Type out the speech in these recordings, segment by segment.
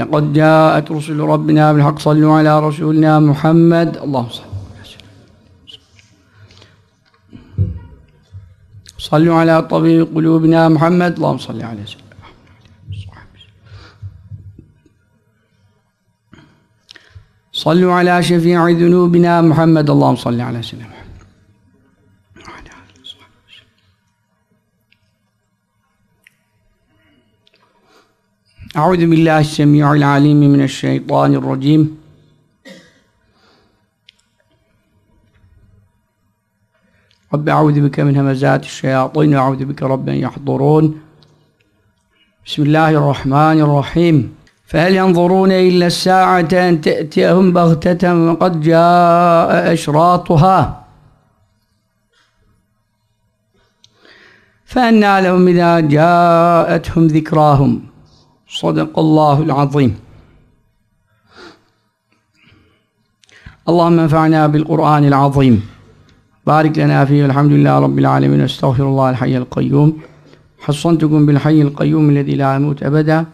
لقد جاءت رسل ربنا بالحق صلوا على رسولنا محمد. اللهم صل صلوا على طبيب قلوبنا محمد. اللهم صل على سيدنا صلوا على شفيع ذنوبنا محمد. اللهم صل على سيدنا محمد. أعوذ بالله السميع العليم من الشيطان الرجيم. رب أعوذ بك من همزات الشياطين وأعوذ بك رب أن يحضرون. بسم الله الرحمن الرحيم. فهل ينظرون إلا الساعة أن تأتيهم بغتة وقد جاء أشراطها؟ فأنى لهم إذا جاءتهم ذكراهم. Sadakallahul azim. Allahümme enfa'na bil Kur'anil azim. Barik lena fihi elhamdülillahi rabbil alemin. Estağfirullahal hayyel kayyum. Hassantukum bil hayyel kayyum lezi la emut ebeda.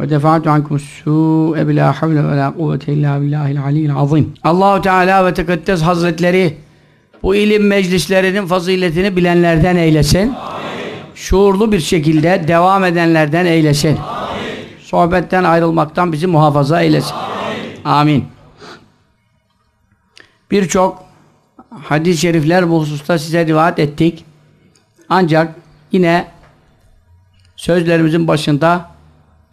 Ve defa'tu ankum su'e bila havle ve la kuvvete illa billahil aliyyil azim. Allahu Teala ve Tekaddes Hazretleri bu ilim meclislerinin faziletini bilenlerden eylesin. Amin. Şuurlu bir şekilde devam edenlerden eylesin. Amin. Sohbetten ayrılmaktan bizi muhafaza eylesin. Amin. Birçok hadis-i şerifler bu hususta size rivayet ettik. Ancak yine sözlerimizin başında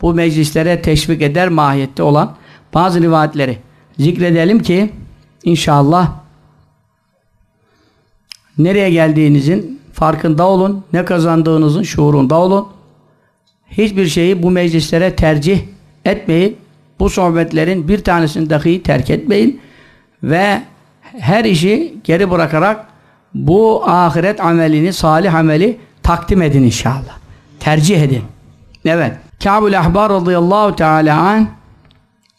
bu meclislere teşvik eder mahiyette olan bazı rivayetleri zikredelim ki inşallah nereye geldiğinizin farkında olun, ne kazandığınızın şuurunda olun. Hiçbir şeyi bu meclislere tercih etmeyin. Bu sohbetlerin bir tanesini dahi terk etmeyin. Ve her işi geri bırakarak bu ahiret amelini, salih ameli takdim edin inşallah. Tercih edin. Evet. Kâb-ül Ahbar radıyallahu teala an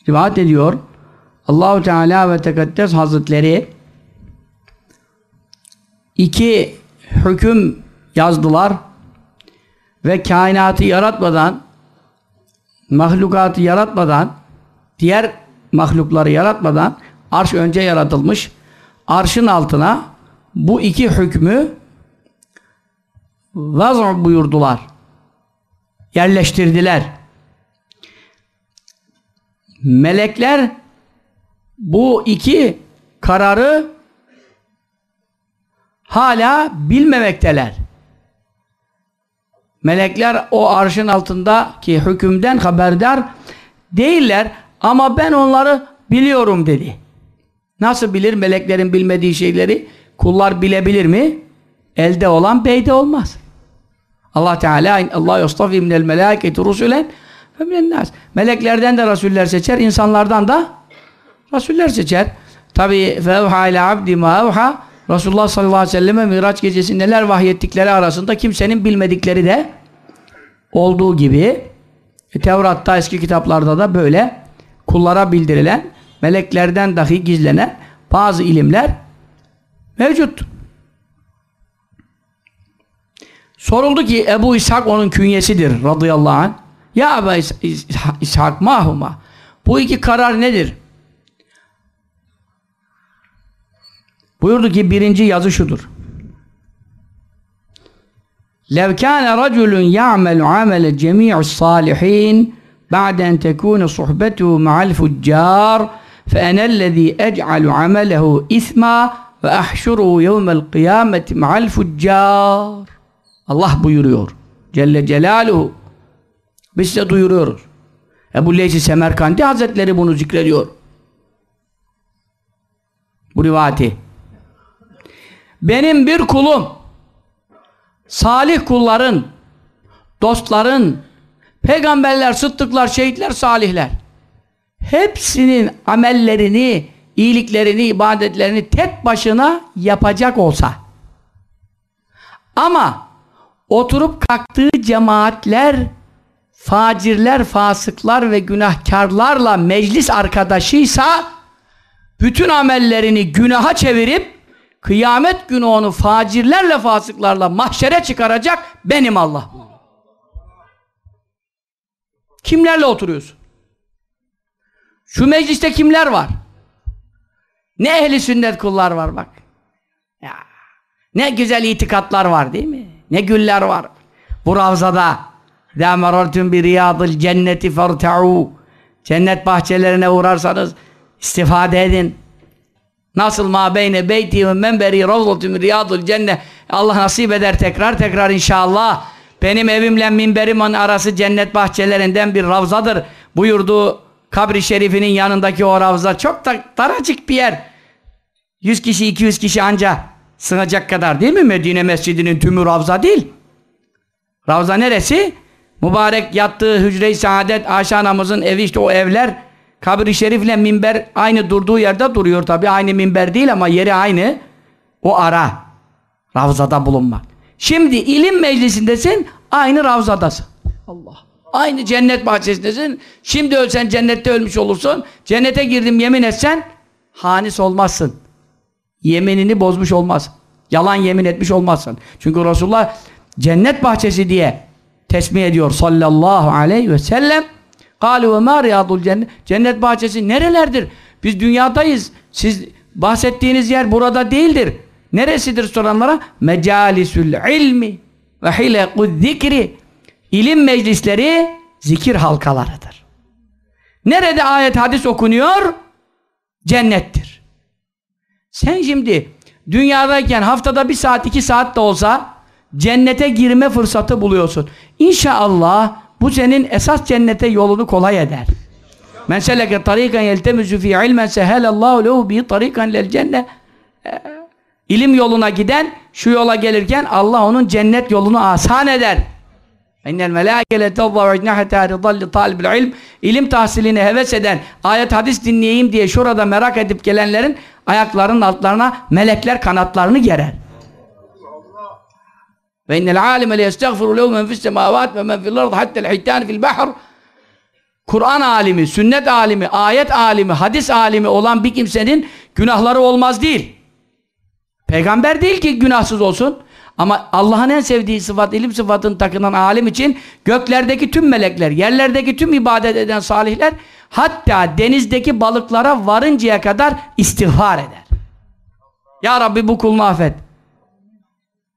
rivayet ediyor. Allahu Teala ve Tekaddes Hazretleri iki hüküm yazdılar ve kainatı yaratmadan mahlukatı yaratmadan diğer mahlukları yaratmadan arş önce yaratılmış arşın altına bu iki hükmü vaz buyurdular yerleştirdiler. Melekler bu iki kararı hala bilmemekteler. Melekler o arşın altındaki hükümden haberdar değiller ama ben onları biliyorum dedi. Nasıl bilir meleklerin bilmediği şeyleri? Kullar bilebilir mi? Elde olan beyde olmaz. Allah Teala Allah yastafi minel melâketi rusulen ve minen nas. Meleklerden de rasuller seçer, insanlardan da rasuller seçer. Tabi fevha ile abdi ma evha Resulullah sallallahu aleyhi ve selleme Miraç gecesi neler vahyettikleri arasında kimsenin bilmedikleri de olduğu gibi e, Tevrat'ta eski kitaplarda da böyle kullara bildirilen meleklerden dahi gizlenen bazı ilimler mevcut. Soruldu ki Ebu İshak onun künyesidir radıyallahu anh. Ya Ebu İshak mahuma. Bu iki karar nedir? Buyurdu ki birinci yazı şudur. لَوْ كَانَ رَجُلٌ يَعْمَلُ عَمَلَ جَمِيعِ الصَّالِحِينَ بَعْدَ أَنْ تَكُونَ صُحْبَتُهُ مَعَ الْفُجَّارِ فَأَنَا الَّذ۪ي أَجْعَلُ عَمَلَهُ إِثْمًا وَأَحْشُرُهُ يَوْمَ الْقِيَامَةِ مَعَ الْفُجَّارِ Allah buyuruyor. Celle Celaluhu. Biz size duyuruyoruz. Ebu Leysi Semerkandi Hazretleri bunu zikrediyor. Bu rivayeti. Benim bir kulum salih kulların, dostların, peygamberler, sıddıklar, şehitler, salihler. Hepsinin amellerini, iyiliklerini, ibadetlerini tek başına yapacak olsa ama oturup kalktığı cemaatler facirler, fasıklar ve günahkarlarla meclis arkadaşıysa bütün amellerini günaha çevirip Kıyamet günü onu facirlerle fasıklarla mahşere çıkaracak benim Allah. Kimlerle oturuyorsun? Şu mecliste kimler var? Ne ehli sünnet kullar var bak. Ya. Ne güzel itikatlar var değil mi? Ne güller var. Bu ravzada la merartum bi riyadil cenneti fertau. Cennet bahçelerine uğrarsanız istifade edin. Nasıl ma beyne beyti ve menberi ravzatun riyadul cennet Allah nasip eder tekrar tekrar inşallah. Benim evimle minberimin arası cennet bahçelerinden bir ravzadır. Buyurduğu kabri şerifinin yanındaki o ravza çok da daracık bir yer. 100 kişi 200 kişi anca sığacak kadar değil mi? Medine Mescidi'nin tümü ravza değil. Ravza neresi? Mübarek yattığı hücre-i saadet Ayşe anamızın evi işte o evler kabri şerifle minber aynı durduğu yerde duruyor tabi aynı minber değil ama yeri aynı. O ara. Ravzada bulunmak. Şimdi ilim meclisindesin aynı ravzadasın. Allah. Aynı cennet bahçesindesin. Şimdi ölsen cennette ölmüş olursun. Cennete girdim yemin etsen hanis olmazsın. Yeminini bozmuş olmaz yalan yemin etmiş olmazsın. Çünkü Resulullah cennet bahçesi diye tesmih ediyor sallallahu aleyhi ve sellem Kâlu ve mâ cennet. Bahçesi nerelerdir? Biz dünyadayız. Siz bahsettiğiniz yer burada değildir. Neresidir soranlara? Mecalisül ilmi ve hilekuz zikri. İlim meclisleri zikir halkalarıdır. Nerede ayet hadis okunuyor? Cennettir. Sen şimdi dünyadayken haftada bir saat iki saat de olsa cennete girme fırsatı buluyorsun. İnşallah bu senin esas cennete yolunu kolay eder. Men seleke tarikan yeltemizu fi ilmen sehelallahu lehu bi tarikan lel cennet. Ee, ilim yoluna giden şu yola gelirken Allah onun cennet yolunu asan eder. İnnel melâkele tevvâ ecnâhetâ ridalli tâlibil ilm İlim tahsiline heves eden, ayet hadis dinleyeyim diye şurada merak edip gelenlerin ayaklarının altlarına melekler kanatlarını gerer. Ve innel alime le yestagfiru lehu men fis semavat ve men fil ard hattel hitan fil bahr Kur'an alimi, sünnet alimi, ayet alimi, hadis alimi olan bir kimsenin günahları olmaz değil. Peygamber değil ki günahsız olsun. Ama Allah'ın en sevdiği sıfat, ilim sıfatını takınan alim için göklerdeki tüm melekler, yerlerdeki tüm ibadet eden salihler hatta denizdeki balıklara varıncaya kadar istiğfar eder. Ya Rabbi bu kulunu affet.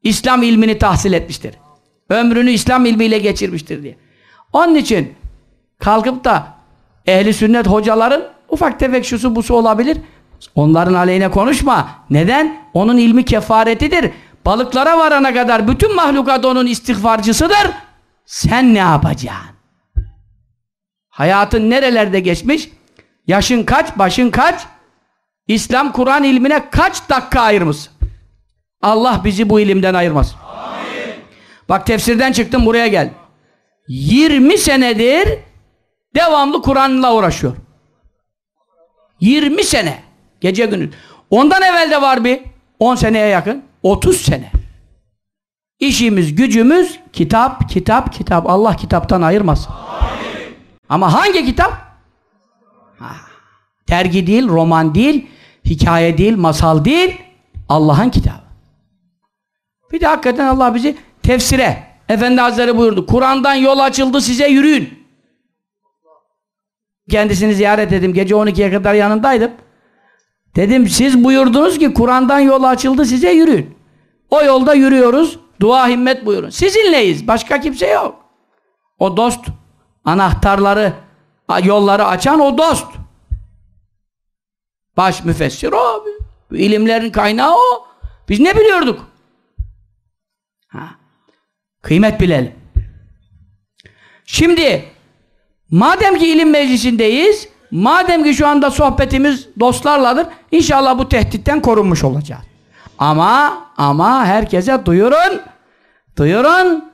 İslam ilmini tahsil etmiştir. Ömrünü İslam ilmiyle geçirmiştir diye. Onun için kalkıp da ehli sünnet hocaların ufak tefek şusu busu olabilir. Onların aleyhine konuşma. Neden? Onun ilmi kefaretidir. Balıklara varana kadar bütün mahlukat onun istiğfarcısıdır. Sen ne yapacaksın? Hayatın nerelerde geçmiş? Yaşın kaç, başın kaç? İslam Kur'an ilmine kaç dakika ayırmışsın? Allah bizi bu ilimden ayırmaz. Amin. Bak tefsirden çıktım buraya gel. 20 senedir devamlı Kur'an'la uğraşıyor. 20 sene. Gece gündüz. Ondan evvel de var bir 10 seneye yakın. 30 sene. İşimiz, gücümüz kitap, kitap, kitap. Allah kitaptan ayırmaz. Amin. Ama hangi kitap? Ha. Dergi değil, roman değil, hikaye değil, masal değil. Allah'ın kitabı. Bir de hakikaten Allah bizi tefsire. Efendi Hazretleri buyurdu. Kur'an'dan yol açıldı size yürüyün. Kendisini ziyaret ettim. Gece 12'ye kadar yanındaydım. Dedim siz buyurdunuz ki Kur'an'dan yol açıldı size yürüyün. O yolda yürüyoruz. Dua himmet buyurun. Sizinleyiz. Başka kimse yok. O dost anahtarları yolları açan o dost. Baş müfessir o. İlimlerin kaynağı o. Biz ne biliyorduk? Kıymet bilelim. Şimdi madem ki ilim meclisindeyiz madem ki şu anda sohbetimiz dostlarladır inşallah bu tehditten korunmuş olacağız. Ama ama herkese duyurun duyurun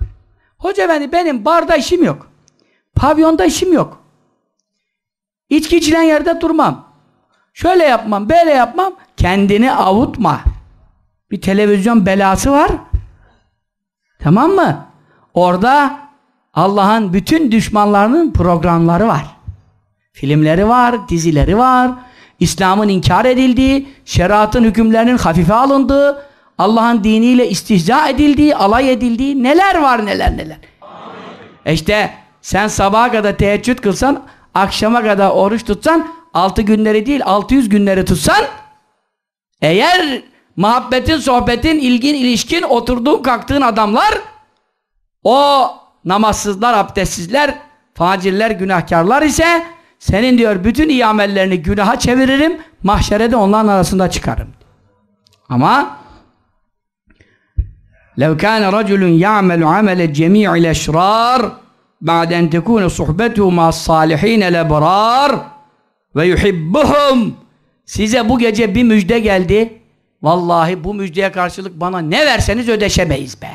hoca efendi benim barda işim yok. Pavyonda işim yok. İçki içilen yerde durmam. Şöyle yapmam, böyle yapmam. Kendini avutma. Bir televizyon belası var. Tamam mı? Orada Allah'ın bütün düşmanlarının programları var. Filmleri var, dizileri var. İslam'ın inkar edildiği, şeriatın hükümlerinin hafife alındığı, Allah'ın diniyle istihza edildiği, alay edildiği neler var neler neler. E işte sen sabaha kadar teheccüd kılsan, akşama kadar oruç tutsan, altı günleri değil 600 günleri tutsan, eğer muhabbetin, sohbetin, ilgin, ilişkin, oturduğun, kalktığın adamlar, o namazsızlar, abdestsizler, facirler, günahkarlar ise, senin diyor bütün iyi amellerini günaha çeviririm, mahşere de onların arasında çıkarım. Ama لو كان رجل يعمل عمل جميع الأشرار بعد أن تكون صحبته مع الصالحين الأبرار ويحبهم Size bu gece bir müjde geldi. Vallahi bu müjdeye karşılık bana ne verseniz ödeşemeyiz be.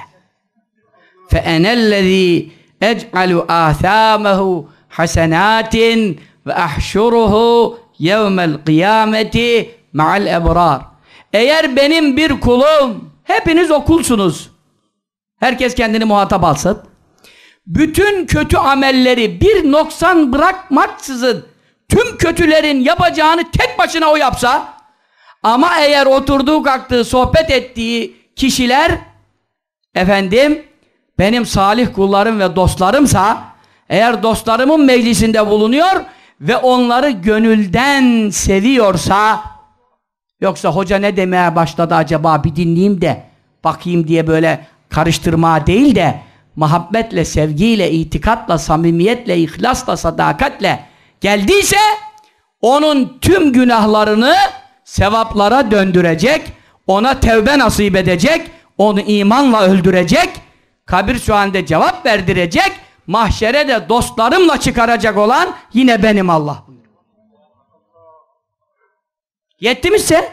Fe enellezî ec'alu âthâmehu hasenâtin ve ahşuruhu yevmel kıyameti ma'al ebrar. Eğer benim bir kulum, hepiniz okulsunuz. Herkes kendini muhatap alsın. Bütün kötü amelleri bir noksan bırakmaksızın tüm kötülerin yapacağını tek başına o yapsa ama eğer oturduğu kalktığı sohbet ettiği kişiler efendim benim salih kullarım ve dostlarımsa eğer dostlarımın meclisinde bulunuyor ve onları gönülden seviyorsa yoksa hoca ne demeye başladı acaba bir dinleyeyim de bakayım diye böyle karıştırma değil de muhabbetle, sevgiyle, itikatla, samimiyetle, ihlasla, sadakatle geldiyse onun tüm günahlarını sevaplara döndürecek, ona tevbe nasip edecek, onu imanla öldürecek, kabir sualinde cevap verdirecek, mahşere de dostlarımla çıkaracak olan yine benim Allah. Yetti mi size?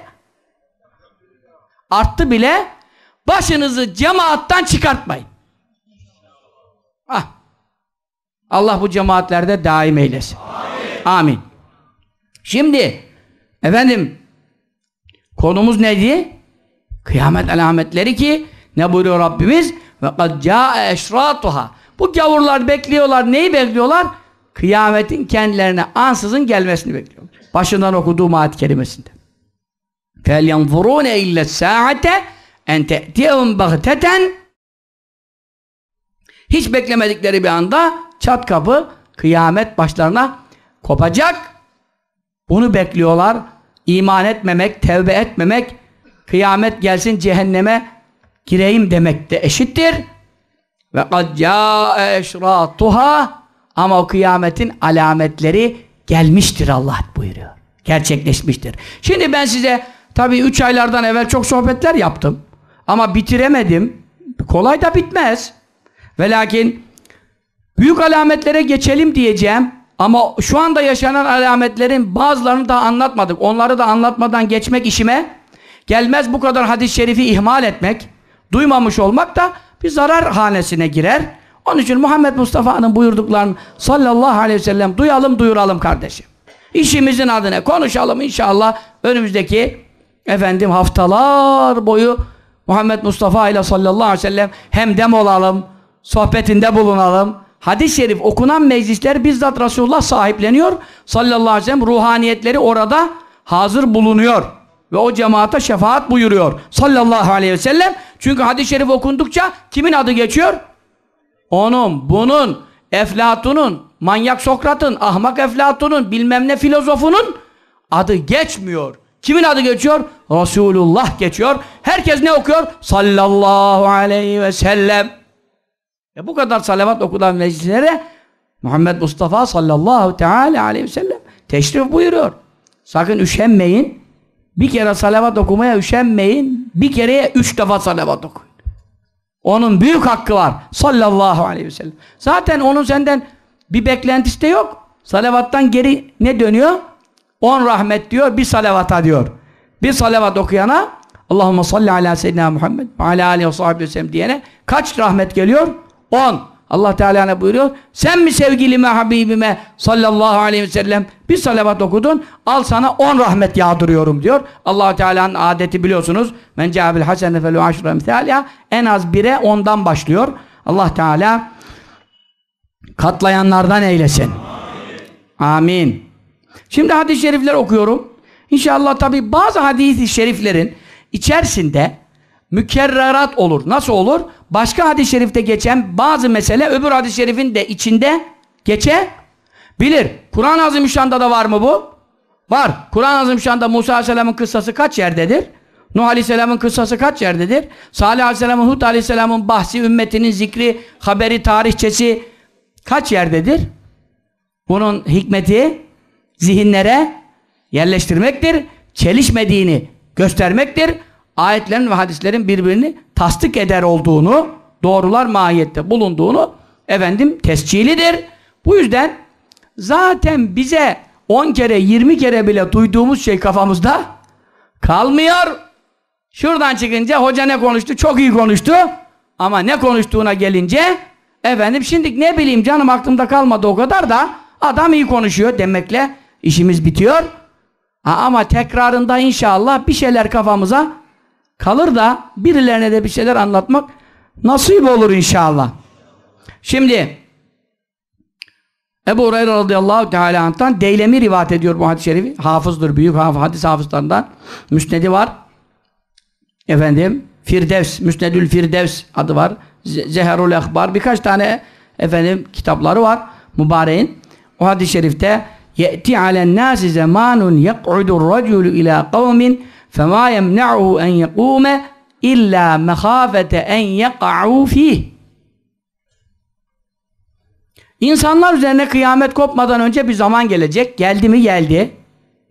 Arttı bile başınızı cemaattan çıkartmayın. Ah. Allah bu cemaatlerde daim eylesin. Amin. Amin. Şimdi efendim Konumuz neydi? Kıyamet alametleri ki ne buyuruyor Rabbimiz? Ve kad ca'e eşratuha. Bu gavurlar bekliyorlar. Neyi bekliyorlar? Kıyametin kendilerine ansızın gelmesini bekliyorlar. Başından okuduğum ayet kelimesinde. Fel yanzurune illa sa'ate en te'tiyehum bagteten hiç beklemedikleri bir anda çat kapı kıyamet başlarına kopacak. Bunu bekliyorlar. İman etmemek, tevbe etmemek, kıyamet gelsin cehenneme gireyim demek de eşittir. Ve kad ca'e eşratuha ama o kıyametin alametleri gelmiştir Allah buyuruyor. Gerçekleşmiştir. Şimdi ben size tabii üç aylardan evvel çok sohbetler yaptım. Ama bitiremedim. Kolay da bitmez. Ve lakin büyük alametlere geçelim diyeceğim. Ama şu anda yaşanan alametlerin bazılarını da anlatmadık. Onları da anlatmadan geçmek işime gelmez bu kadar hadis-i şerifi ihmal etmek, duymamış olmak da bir zarar hanesine girer. Onun için Muhammed Mustafa'nın buyurduklarını sallallahu aleyhi ve sellem duyalım duyuralım kardeşim. İşimizin adına konuşalım inşallah önümüzdeki efendim haftalar boyu Muhammed Mustafa ile sallallahu aleyhi ve sellem hem dem olalım, sohbetinde bulunalım. Hadis-i şerif okunan meclisler bizzat Resulullah sahipleniyor. Sallallahu aleyhi ve sellem ruhaniyetleri orada hazır bulunuyor. Ve o cemaate şefaat buyuruyor. Sallallahu aleyhi ve sellem. Çünkü hadis-i şerif okundukça kimin adı geçiyor? Onun, bunun, Eflatun'un, manyak Sokrat'ın, ahmak Eflatun'un, bilmem ne filozofunun adı geçmiyor. Kimin adı geçiyor? Resulullah geçiyor. Herkes ne okuyor? Sallallahu aleyhi ve sellem. E bu kadar salavat okulan meclislere Muhammed Mustafa sallallahu teala aleyhi ve sellem teşrif buyuruyor. Sakın üşenmeyin. Bir kere salavat okumaya üşenmeyin. Bir kereye üç defa salavat okuyun. Onun büyük hakkı var. Sallallahu aleyhi ve sellem. Zaten onun senden bir beklentisi de yok. Salavattan geri ne dönüyor? On rahmet diyor, bir salavata diyor. Bir salavat okuyana Allahümme salli ala seyyidina Muhammed ve ala aleyhi ve sahibi ve sellem diyene kaç rahmet geliyor? On. Allah Teala ne buyuruyor? Sen mi sevgilime, Habibime sallallahu aleyhi ve sellem bir salavat okudun, al sana on rahmet yağdırıyorum diyor. allah Teala'nın adeti biliyorsunuz. Men ca'abil hasene felu aşra emthâliha. En az bire ondan başlıyor. Allah Teala katlayanlardan eylesin. Amin. Şimdi hadis-i şerifler okuyorum. İnşallah tabi bazı hadis-i şeriflerin içerisinde mükerrerat olur. Nasıl olur? Başka hadis-i şerifte geçen bazı mesele öbür hadis-i şerifin de içinde geçe bilir. Kur'an-ı Azimüşşan'da da var mı bu? Var. Kur'an-ı Azimüşşan'da Musa Aleyhisselam'ın kıssası kaç yerdedir? Nuh Aleyhisselam'ın kıssası kaç yerdedir? Salih Aleyhisselam'ın, Hud Aleyhisselam'ın bahsi, ümmetinin zikri, haberi, tarihçesi kaç yerdedir? Bunun hikmeti zihinlere yerleştirmektir. Çelişmediğini göstermektir. Ayetlerin ve hadislerin birbirini tasdik eder olduğunu, doğrular mahiyette bulunduğunu efendim tescilidir. Bu yüzden zaten bize 10 kere 20 kere bile duyduğumuz şey kafamızda kalmıyor. Şuradan çıkınca hoca ne konuştu? Çok iyi konuştu. Ama ne konuştuğuna gelince efendim şimdi ne bileyim canım aklımda kalmadı o kadar da adam iyi konuşuyor demekle işimiz bitiyor. Ha, ama tekrarında inşallah bir şeyler kafamıza kalır da birilerine de bir şeyler anlatmak nasip olur inşallah. Şimdi Ebu Hureyre radıyallahu teala anh'tan Deylemi rivayet ediyor bu hadis-i şerifi. Hafızdır, büyük hafız, hadis hafızlarından. Müsnedi var. Efendim, Firdevs, Müsnedül Firdevs adı var. Zeherul Ekbar, birkaç tane efendim kitapları var. Mübareğin. O hadis-i şerifte يَأْتِ عَلَى النَّاسِ زَمَانٌ يَقْعُدُ الرَّجُلُ إِلَى قَوْمٍ فَمَا يَمْنَعُهُ أَنْ يَقُومَ إِلَّا مَخَافَةَ أَنْ يَقَعُوا فِيهِ İnsanlar üzerine kıyamet kopmadan önce bir zaman gelecek. Geldi mi geldi.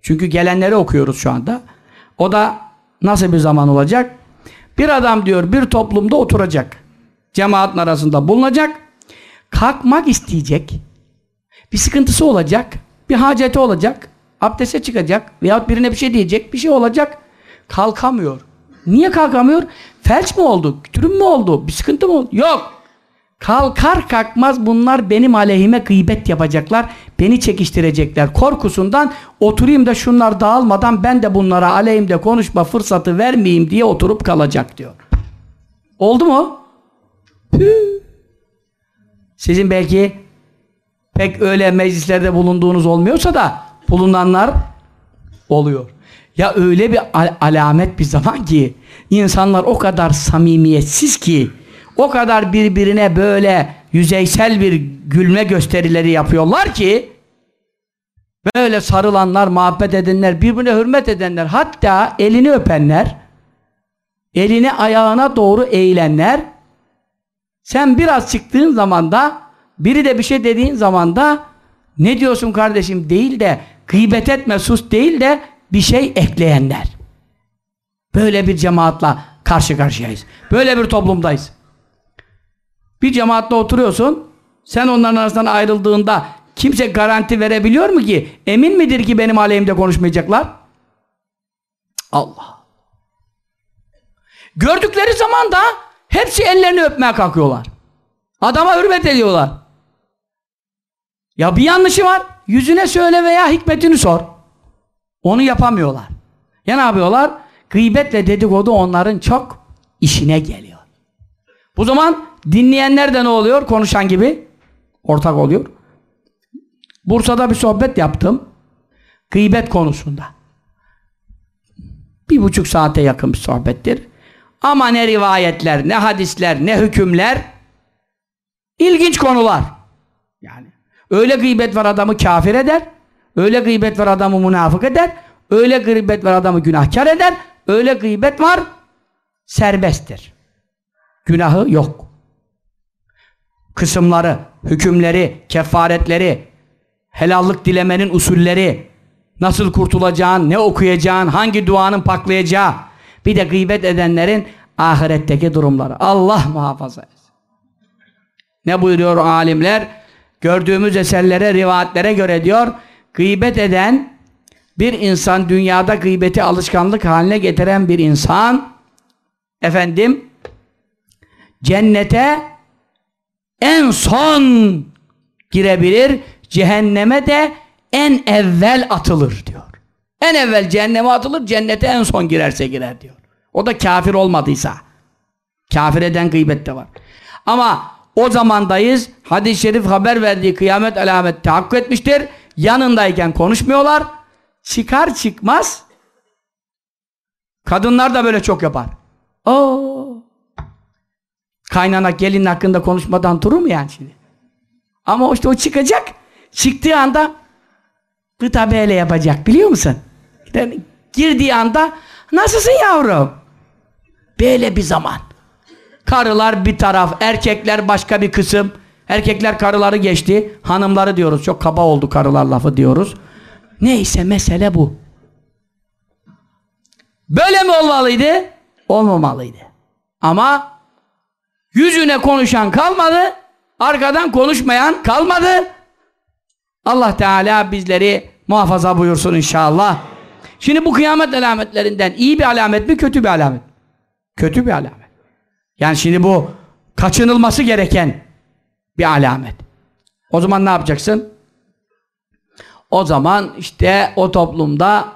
Çünkü gelenleri okuyoruz şu anda. O da nasıl bir zaman olacak? Bir adam diyor bir toplumda oturacak. Cemaatin arasında bulunacak. Kalkmak isteyecek. Bir sıkıntısı olacak. Bir haceti olacak. Abdeste çıkacak. Veyahut birine bir şey diyecek. Bir şey olacak. Kalkamıyor. Niye kalkamıyor? Felç mi oldu? Kütürüm mü oldu? Bir sıkıntı mı oldu? Yok. Kalkar kalkmaz bunlar benim aleyhime gıybet yapacaklar. Beni çekiştirecekler. Korkusundan oturayım da şunlar dağılmadan ben de bunlara aleyhimde konuşma fırsatı vermeyeyim diye oturup kalacak diyor. Oldu mu? Sizin belki pek öyle meclislerde bulunduğunuz olmuyorsa da bulunanlar oluyor. Ya öyle bir al alamet bir zaman ki insanlar o kadar samimiyetsiz ki o kadar birbirine böyle yüzeysel bir gülme gösterileri yapıyorlar ki böyle sarılanlar, muhabbet edenler, birbirine hürmet edenler, hatta elini öpenler, elini ayağına doğru eğilenler, sen biraz çıktığın zaman da, biri de bir şey dediğin zaman da, ne diyorsun kardeşim? değil de, gıybet etme sus. değil de, bir şey ekleyenler. Böyle bir cemaatla karşı karşıyayız. Böyle bir toplumdayız. Bir cemaatle oturuyorsun, sen onların arasından ayrıldığında kimse garanti verebiliyor mu ki? Emin midir ki benim aleyhimde konuşmayacaklar? Allah. Gördükleri zaman da hepsi ellerini öpmeye kalkıyorlar. Adama hürmet ediyorlar. Ya bir yanlışı var, yüzüne söyle veya hikmetini sor. Onu yapamıyorlar. Ya ne yapıyorlar? Gıybet ve dedikodu onların çok işine geliyor. Bu zaman dinleyenler de ne oluyor? Konuşan gibi ortak oluyor. Bursa'da bir sohbet yaptım. Gıybet konusunda. Bir buçuk saate yakın bir sohbettir. Ama ne rivayetler, ne hadisler, ne hükümler. İlginç konular. Yani öyle gıybet var adamı kafir eder. Öyle gıybet var adamı münafık eder. Öyle gıybet var adamı günahkar eder. Öyle gıybet var serbesttir. Günahı yok. Kısımları, hükümleri, kefaretleri, helallık dilemenin usulleri, nasıl kurtulacağın, ne okuyacağın, hangi duanın paklayacağı, bir de gıybet edenlerin ahiretteki durumları. Allah muhafaza etsin. Ne buyuruyor alimler? Gördüğümüz eserlere, rivayetlere göre diyor, gıybet eden bir insan, dünyada gıybeti alışkanlık haline getiren bir insan, efendim, cennete en son girebilir. Cehenneme de en evvel atılır diyor. En evvel cehenneme atılır, cennete en son girerse girer diyor. O da kafir olmadıysa. Kafir eden gıybet de var. Ama o zamandayız. Hadis-i şerif haber verdiği kıyamet alameti tahakkuk etmiştir. Yanındayken konuşmuyorlar. Çıkar çıkmaz kadınlar da böyle çok yapar. Oo. Kaynana gelin hakkında konuşmadan durur mu yani şimdi? Ama işte o çıkacak. Çıktığı anda gıda böyle yapacak biliyor musun? Yani girdiği anda nasılsın yavrum? Böyle bir zaman. Karılar bir taraf, erkekler başka bir kısım. Erkekler karıları geçti. Hanımları diyoruz. Çok kaba oldu karılar lafı diyoruz. Neyse mesele bu. Böyle mi olmalıydı? Olmamalıydı. Ama yüzüne konuşan kalmadı. Arkadan konuşmayan kalmadı. Allah Teala bizleri muhafaza buyursun inşallah. Şimdi bu kıyamet alametlerinden iyi bir alamet mi kötü bir alamet? Kötü bir alamet. Yani şimdi bu kaçınılması gereken bir alamet. O zaman ne yapacaksın? O zaman işte o toplumda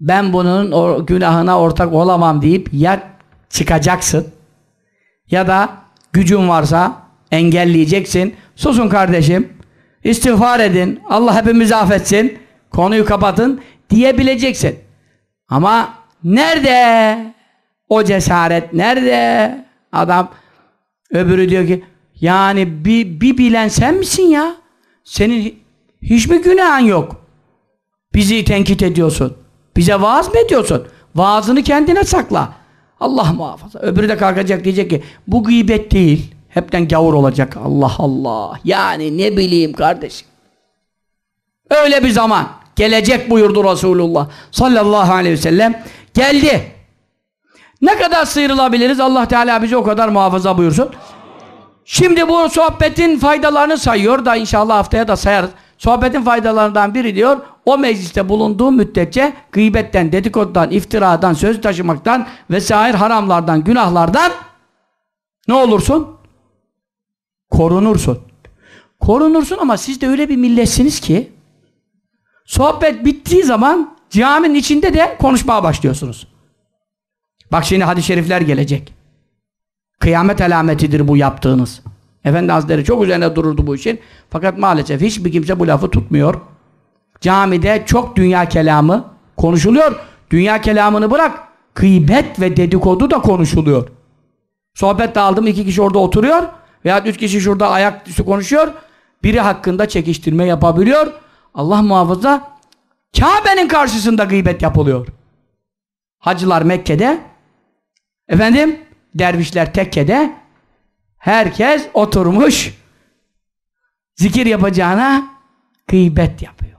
ben bunun o günahına ortak olamam deyip ya çıkacaksın ya da gücün varsa engelleyeceksin. Susun kardeşim. İstiğfar edin. Allah hepimizi affetsin. Konuyu kapatın diyebileceksin. Ama nerede o cesaret? Nerede? Adam öbürü diyor ki yani bir, bir bilen sen misin ya? Senin hiçbir günahın yok. Bizi tenkit ediyorsun. Bize vaaz mı ediyorsun? Vaazını kendine sakla. Allah muhafaza. Öbürü de kalkacak diyecek ki bu gıybet değil. Hepten gavur olacak. Allah Allah. Yani ne bileyim kardeşim. Öyle bir zaman gelecek buyurdu Resulullah sallallahu aleyhi ve sellem. Geldi. Ne kadar sıyrılabiliriz? Allah Teala bizi o kadar muhafaza buyursun. Şimdi bu sohbetin faydalarını sayıyor da inşallah haftaya da sayarız. Sohbetin faydalarından biri diyor, o mecliste bulunduğu müddetçe gıybetten, dedikodudan, iftiradan, söz taşımaktan vesaire haramlardan, günahlardan ne olursun? Korunursun. Korunursun ama siz de öyle bir milletsiniz ki sohbet bittiği zaman caminin içinde de konuşmaya başlıyorsunuz. Bak şimdi hadis-i şerifler gelecek. Kıyamet alametidir bu yaptığınız. Efendi Hazretleri çok üzerine dururdu bu işin. Fakat maalesef hiçbir kimse bu lafı tutmuyor. Camide çok dünya kelamı konuşuluyor. Dünya kelamını bırak. Gıybet ve dedikodu da konuşuluyor. Sohbet aldım iki kişi orada oturuyor. Veya üç kişi şurada ayak üstü konuşuyor. Biri hakkında çekiştirme yapabiliyor. Allah muhafaza Kabe'nin karşısında gıybet yapılıyor. Hacılar Mekke'de efendim dervişler tekkede herkes oturmuş zikir yapacağına gıybet yapıyor.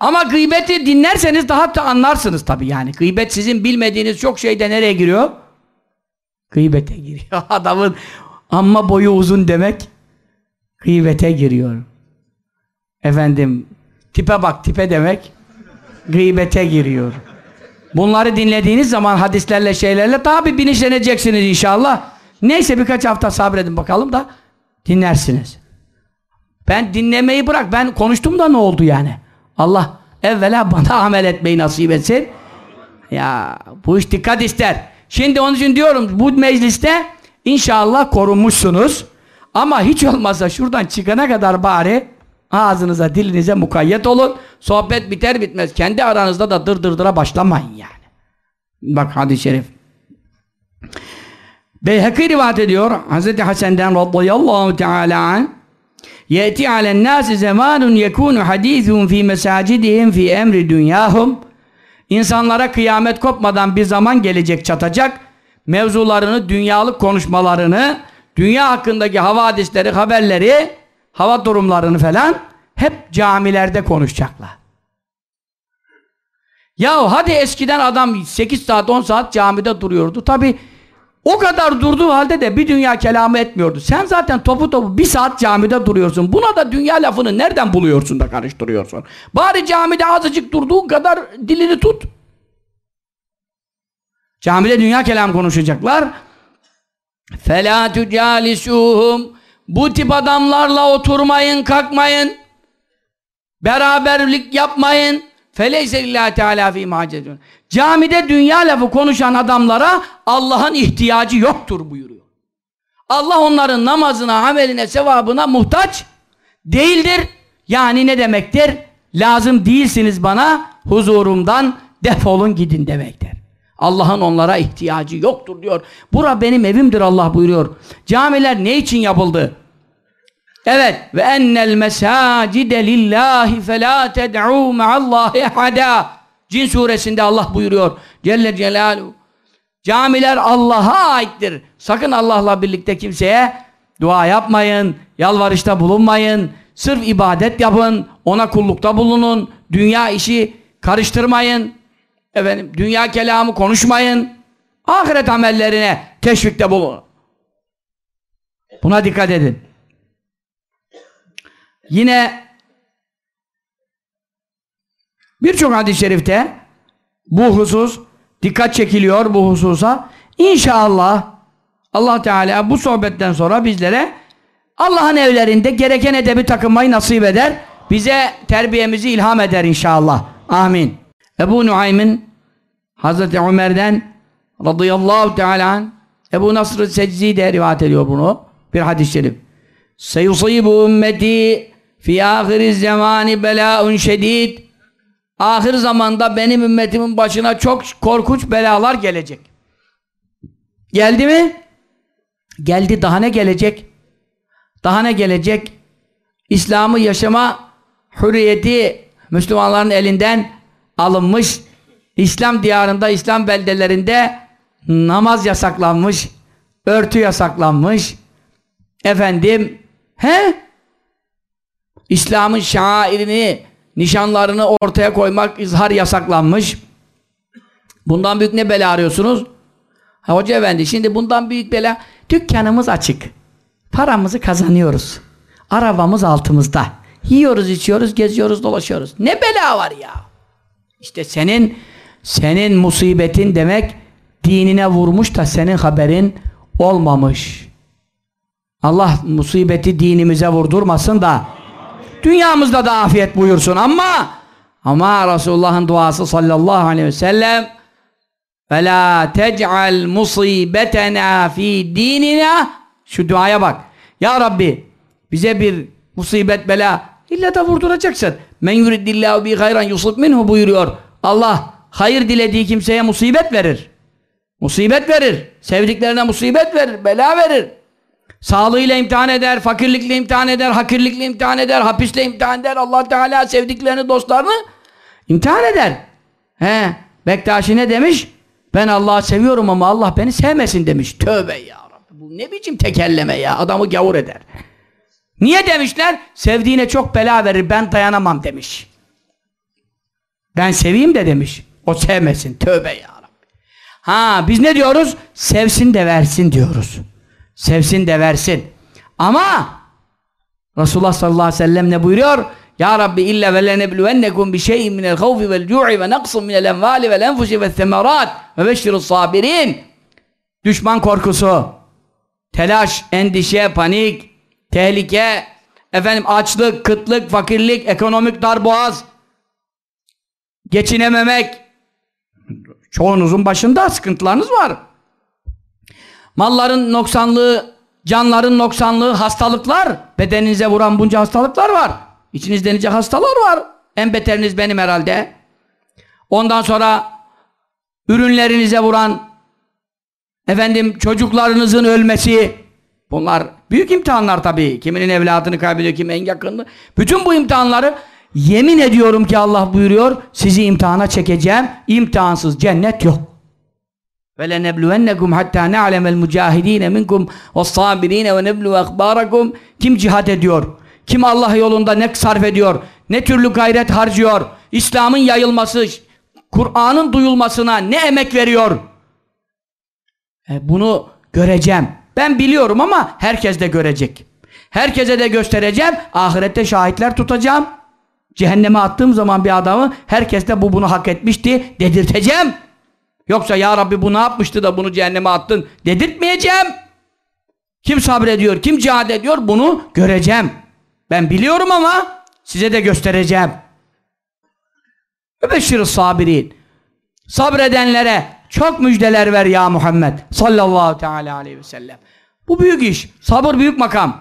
Ama gıybeti dinlerseniz daha da anlarsınız tabi yani. Gıybet sizin bilmediğiniz çok şeyde nereye giriyor? Gıybete giriyor. Adamın amma boyu uzun demek gıybete giriyor. Efendim tipe bak tipe demek gıybete giriyor. Bunları dinlediğiniz zaman hadislerle şeylerle tabi bilinçleneceksiniz inşallah. Neyse birkaç hafta sabredin bakalım da dinlersiniz. Ben dinlemeyi bırak. Ben konuştum da ne oldu yani? Allah evvela bana amel etmeyi nasip etsin. Ya bu iş dikkat ister. Şimdi onun için diyorum bu mecliste inşallah korunmuşsunuz. Ama hiç olmazsa şuradan çıkana kadar bari ağzınıza dilinize mukayyet olun. Sohbet biter bitmez. Kendi aranızda da dır dırdıra başlamayın yani. Bak hadis-i şerif. Beyhaki rivayet ediyor Hz. Hasan'dan radıyallahu teala an Yeti alen nasi zamanun yekunu hadithun fi mesacidihim fi emri dünyahum İnsanlara kıyamet kopmadan bir zaman gelecek çatacak mevzularını, dünyalık konuşmalarını dünya hakkındaki havadisleri, haberleri hava durumlarını falan hep camilerde konuşacaklar. Ya hadi eskiden adam 8 saat 10 saat camide duruyordu. Tabi o kadar durduğu halde de bir dünya kelamı etmiyordu. Sen zaten topu topu bir saat camide duruyorsun. Buna da dünya lafını nereden buluyorsun da karıştırıyorsun? Bari camide azıcık durduğun kadar dilini tut. Camide dünya kelam konuşacaklar. فَلَا تُجَالِسُوهُمْ bu tip adamlarla oturmayın, kalkmayın. Beraberlik yapmayın. Feleyse lillahi teala fi macedun. Camide dünya lafı konuşan adamlara Allah'ın ihtiyacı yoktur buyuruyor. Allah onların namazına, ameline, sevabına muhtaç değildir. Yani ne demektir? Lazım değilsiniz bana, huzurumdan defolun gidin demektir. Allah'ın onlara ihtiyacı yoktur diyor. Bura benim evimdir Allah buyuruyor. Camiler ne için yapıldı? Evet ve ennel mesacide lillahi fela ted'u ma'allahi hada. Cin suresinde Allah buyuruyor. Celle Celaluhu. Camiler Allah'a aittir. Sakın Allah'la birlikte kimseye dua yapmayın, yalvarışta bulunmayın, sırf ibadet yapın, ona kullukta bulunun, dünya işi karıştırmayın, efendim, dünya kelamı konuşmayın, ahiret amellerine teşvikte bulunun. Buna dikkat edin. Yine birçok hadis-i şerifte bu husus dikkat çekiliyor bu hususa. İnşallah Allah Teala bu sohbetten sonra bizlere Allah'ın evlerinde gereken edebi takınmayı nasip eder. Bize terbiyemizi ilham eder inşallah. Amin. Ebu Nuaym'in Hazreti Ömer'den radıyallahu teala Ebu Nasr-ı Seczi de rivayet ediyor bunu. Bir hadis-i şerif. Seyusibu ümmeti fi ahiri zamani belâun şedid ahir zamanda benim ümmetimin başına çok korkunç belalar gelecek. Geldi mi? Geldi. Daha ne gelecek? Daha ne gelecek? İslam'ı yaşama hürriyeti Müslümanların elinden alınmış. İslam diyarında, İslam beldelerinde namaz yasaklanmış, örtü yasaklanmış. Efendim, he? İslam'ın şairini, nişanlarını ortaya koymak, izhar yasaklanmış. Bundan büyük ne bela arıyorsunuz? Ha, Hoca efendi, şimdi bundan büyük bela, dükkanımız açık. Paramızı kazanıyoruz. Arabamız altımızda. Yiyoruz, içiyoruz, geziyoruz, dolaşıyoruz. Ne bela var ya? İşte senin senin musibetin demek dinine vurmuş da senin haberin olmamış. Allah musibeti dinimize vurdurmasın da dünyamızda da afiyet buyursun ama ama Resulullah'ın duası sallallahu aleyhi ve sellem ve la tec'al musibetena fi şu duaya bak. Ya Rabbi bize bir musibet bela illa da vurduracaksın. Men yuridillahu bi hayran yusuf minhu buyuruyor. Allah hayır dilediği kimseye musibet verir. Musibet verir. Sevdiklerine musibet verir. Bela verir. Sağlığıyla imtihan eder, fakirlikle imtihan eder, hakirlikle imtihan eder, hapisle imtihan eder. Allah Teala sevdiklerini, dostlarını imtihan eder. He, Bektaşi ne demiş? Ben Allah'ı seviyorum ama Allah beni sevmesin demiş. Tövbe ya Rabbi. Bu ne biçim tekelleme ya? Adamı gavur eder. Niye demişler? Sevdiğine çok bela verir, ben dayanamam demiş. Ben seveyim de demiş. O sevmesin. Tövbe ya. Ha biz ne diyoruz? Sevsin de versin diyoruz. Sevsin de versin. Ama Resulullah sallallahu aleyhi ve sellem ne buyuruyor? Ya Rabbi illa ve lenebluvennekum bi şeyin minel havfi vel cu'i ve naqsın minel envali vel enfusi ve semerat ve beşşirus sabirin. Düşman korkusu, telaş, endişe, panik, tehlike, efendim açlık, kıtlık, fakirlik, ekonomik darboğaz, geçinememek, çoğunuzun başında sıkıntılarınız var. Malların noksanlığı, canların noksanlığı, hastalıklar, bedeninize vuran bunca hastalıklar var. İçinizde nice hastalar var. En beteriniz benim herhalde. Ondan sonra ürünlerinize vuran efendim çocuklarınızın ölmesi bunlar büyük imtihanlar tabii. Kiminin evladını kaybediyor, kimin en yakınını. Bütün bu imtihanları yemin ediyorum ki Allah buyuruyor sizi imtihana çekeceğim. İmtihansız cennet yok. وَلَنَبْلُوَنَّكُمْ حَتَّى نَعْلَمَ الْمُجَاهِد۪ينَ مِنْكُمْ وَالصَّابِر۪ينَ وَنَبْلُوَ اَخْبَارَكُمْ Kim cihad ediyor? Kim Allah yolunda ne sarf ediyor? Ne türlü gayret harcıyor? İslam'ın yayılması, Kur'an'ın duyulmasına ne emek veriyor? E bunu göreceğim. Ben biliyorum ama herkes de görecek. Herkese de göstereceğim. Ahirette şahitler tutacağım. Cehenneme attığım zaman bir adamı herkes de bu bunu hak etmişti dedirteceğim. Yoksa ya Rabbi bu ne yapmıştı da bunu cehenneme attın dedirtmeyeceğim. kim sabrediyor, kim cihad ediyor bunu göreceğim. Ben biliyorum ama size de göstereceğim. Öbeşşir sabirin. Sabredenlere çok müjdeler ver ya Muhammed sallallahu teala aleyhi ve sellem. Bu büyük iş. Sabır büyük makam.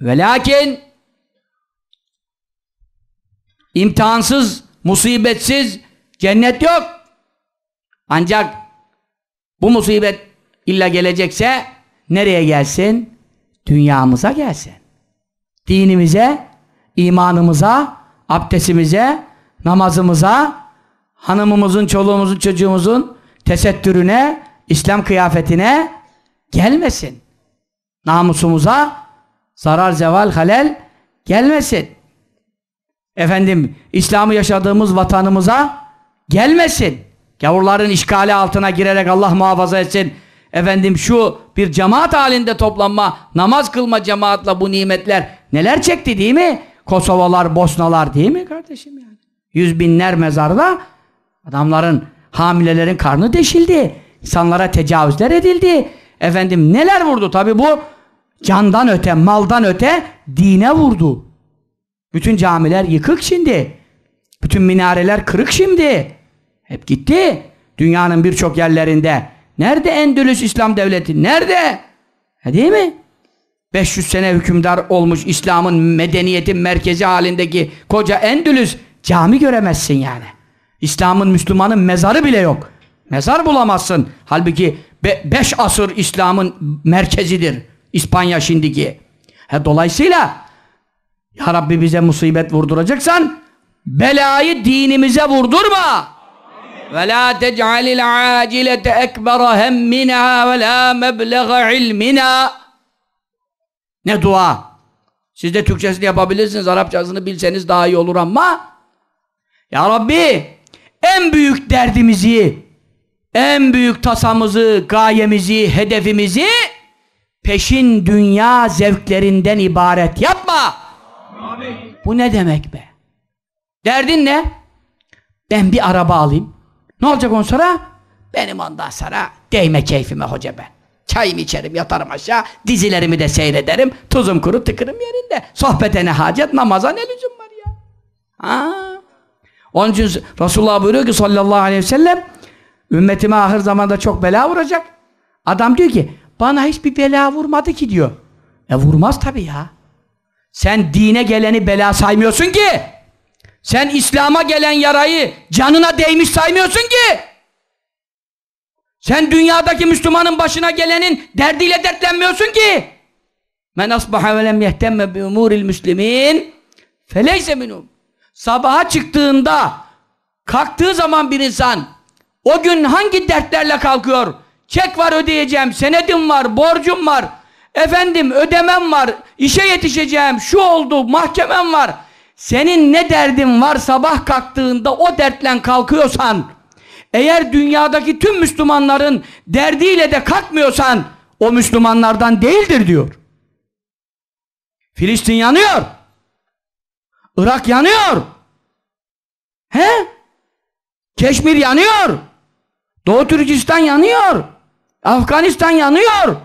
Ve lakin imtihansız, musibetsiz cennet yok. Ancak bu musibet illa gelecekse nereye gelsin? Dünyamıza gelsin. Dinimize, imanımıza, abdestimize, namazımıza, hanımımızın, çoluğumuzun, çocuğumuzun tesettürüne, İslam kıyafetine gelmesin. Namusumuza zarar, zeval, halel gelmesin. Efendim, İslam'ı yaşadığımız vatanımıza gelmesin. Gavurların işgali altına girerek Allah muhafaza etsin. Efendim şu bir cemaat halinde toplanma, namaz kılma cemaatla bu nimetler neler çekti değil mi? Kosovalar, Bosnalar değil mi kardeşim yani? Yüz binler mezarda adamların, hamilelerin karnı deşildi. İnsanlara tecavüzler edildi. Efendim neler vurdu? Tabi bu candan öte, maldan öte dine vurdu. Bütün camiler yıkık şimdi. Bütün minareler kırık şimdi. Hep gitti. Dünyanın birçok yerlerinde. Nerede Endülüs İslam Devleti? Nerede? He değil mi? 500 sene hükümdar olmuş İslam'ın medeniyetin merkezi halindeki koca Endülüs cami göremezsin yani. İslam'ın Müslümanın mezarı bile yok. Mezar bulamazsın. Halbuki 5 asır İslam'ın merkezidir. İspanya şimdiki. He, dolayısıyla Ya Rabbi bize musibet vurduracaksan belayı dinimize vurdurma. Ve la tec'alil acilete ekbera hemmina ve la meblega ilmina. Ne dua? Siz de Türkçesini yapabilirsiniz, Arapçasını bilseniz daha iyi olur ama Ya Rabbi en büyük derdimizi, en büyük tasamızı, gayemizi, hedefimizi peşin dünya zevklerinden ibaret yapma. Bu ne demek be? Derdin ne? Ben bir araba alayım. Ne olacak on sonra? Benim ondan sonra değme keyfime hoca ben. Çayımı içerim, yatarım aşağı, dizilerimi de seyrederim, tuzum kuru, tıkırım yerinde. Sohbete ne hacet, namaza ne lüzum var ya? Ha. Onun için Resulullah buyuruyor ki sallallahu aleyhi ve sellem, ümmetime ahir zamanda çok bela vuracak. Adam diyor ki, bana hiçbir bela vurmadı ki diyor. E vurmaz tabii ya. Sen dine geleni bela saymıyorsun ki. Sen İslam'a gelen yarayı canına değmiş saymıyorsun ki. Sen dünyadaki Müslümanın başına gelenin derdiyle dertlenmiyorsun ki. Men asbaha ve lem yehtemme bi umuril müslimin feleyse minum. Sabaha çıktığında kalktığı zaman bir insan o gün hangi dertlerle kalkıyor? Çek var ödeyeceğim, senedim var, borcum var, efendim ödemem var, işe yetişeceğim, şu oldu, mahkemem var. Senin ne derdin var sabah kalktığında o dertle kalkıyorsan, eğer dünyadaki tüm Müslümanların derdiyle de kalkmıyorsan, o Müslümanlardan değildir diyor. Filistin yanıyor. Irak yanıyor. He? Keşmir yanıyor. Doğu Türkistan yanıyor. Afganistan yanıyor.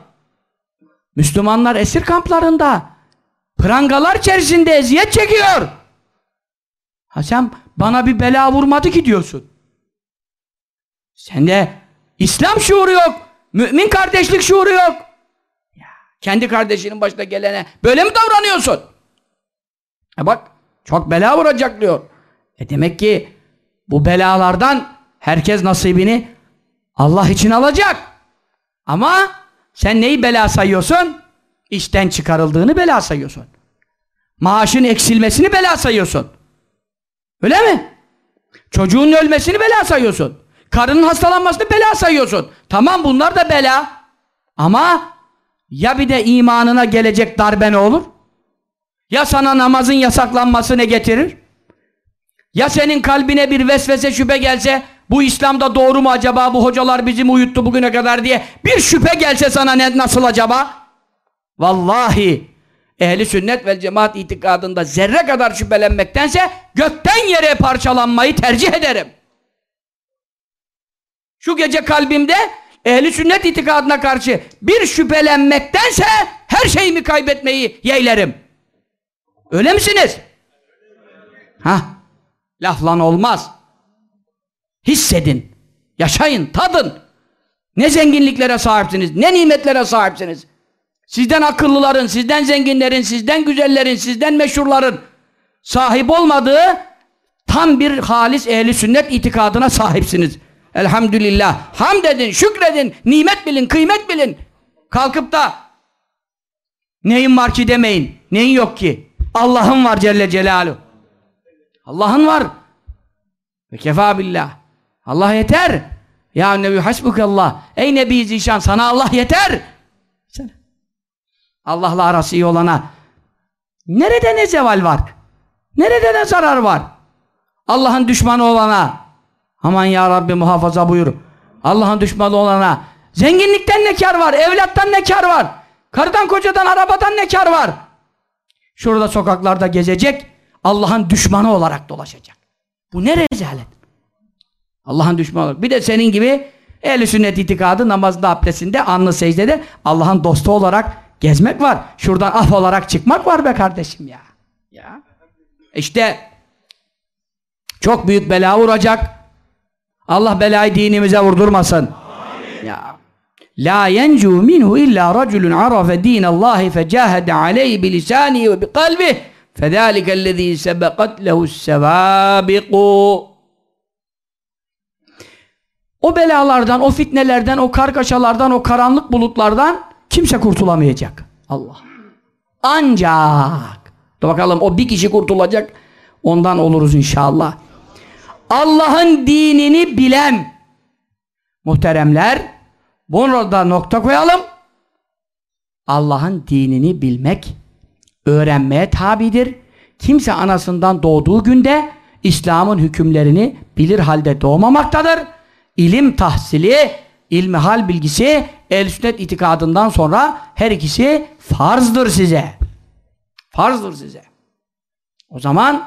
Müslümanlar esir kamplarında prangalar içerisinde eziyet çekiyor. Ha sen bana bir bela vurmadı ki diyorsun. Sende İslam şuuru yok. Mümin kardeşlik şuuru yok. Ya, kendi kardeşinin başına gelene böyle mi davranıyorsun? E bak çok bela vuracak diyor. E demek ki bu belalardan herkes nasibini Allah için alacak. Ama sen neyi bela sayıyorsun? İşten çıkarıldığını bela sayıyorsun. Maaşın eksilmesini bela sayıyorsun. Öyle mi? Çocuğun ölmesini bela sayıyorsun. Karının hastalanmasını bela sayıyorsun. Tamam bunlar da bela. Ama ya bir de imanına gelecek darbe ne olur? Ya sana namazın yasaklanması ne getirir? Ya senin kalbine bir vesvese şüphe gelse bu İslam'da doğru mu acaba bu hocalar bizi mi uyuttu bugüne kadar diye bir şüphe gelse sana ne, nasıl acaba? Vallahi ehli sünnet ve cemaat itikadında zerre kadar şüphelenmektense gökten yere parçalanmayı tercih ederim. Şu gece kalbimde ehli sünnet itikadına karşı bir şüphelenmektense her şeyimi kaybetmeyi yeğlerim. Öyle misiniz? Ha? Laflan olmaz. Hissedin. Yaşayın, tadın. Ne zenginliklere sahipsiniz, ne nimetlere sahipsiniz. Sizden akıllıların, sizden zenginlerin, sizden güzellerin, sizden meşhurların sahip olmadığı tam bir halis ehli sünnet itikadına sahipsiniz. Elhamdülillah. Hamd edin, şükredin, nimet bilin, kıymet bilin. Kalkıp da neyin var ki demeyin. Neyin yok ki? Allah'ın var Celle Celaluhu. Allah'ın var. Ve kefa billah. Allah yeter. Ya Nebi hasbukallah. Ey Nebi Zişan sana Allah yeter. Allah'la arası iyi olana nerede ne zeval var? Nerede ne zarar var? Allah'ın düşmanı olana aman ya Rabbi muhafaza buyur. Allah'ın düşmanı olana zenginlikten ne kar var? Evlattan ne kar var? Karıdan kocadan arabadan ne kar var? Şurada sokaklarda gezecek Allah'ın düşmanı olarak dolaşacak. Bu ne rezalet? Allah'ın düşmanı olarak. Bir de senin gibi ehl sünnet itikadı namazda, abdestinde, anlı secdede Allah'ın dostu olarak gezmek var. Şuradan af olarak çıkmak var be kardeşim ya. Ya. İşte çok büyük bela vuracak. Allah belayı dinimize vurdurmasın. Amin. Ya. La yencu minhu illa raculun arafe dinallahi fecahede aleyhi bilisanihi ve biqalbihi fezâlikellezî sebekat lehu's-sevâbiqû o belalardan, o fitnelerden, o kargaşalardan, o karanlık bulutlardan kimse kurtulamayacak. Allah. Ancak dur bakalım o bir kişi kurtulacak. Ondan oluruz inşallah. Allah'ın dinini bilen muhteremler burada nokta koyalım. Allah'ın dinini bilmek öğrenmeye tabidir. Kimse anasından doğduğu günde İslam'ın hükümlerini bilir halde doğmamaktadır ilim tahsili, ilmihal bilgisi, el sünnet itikadından sonra her ikisi farzdır size. Farzdır size. O zaman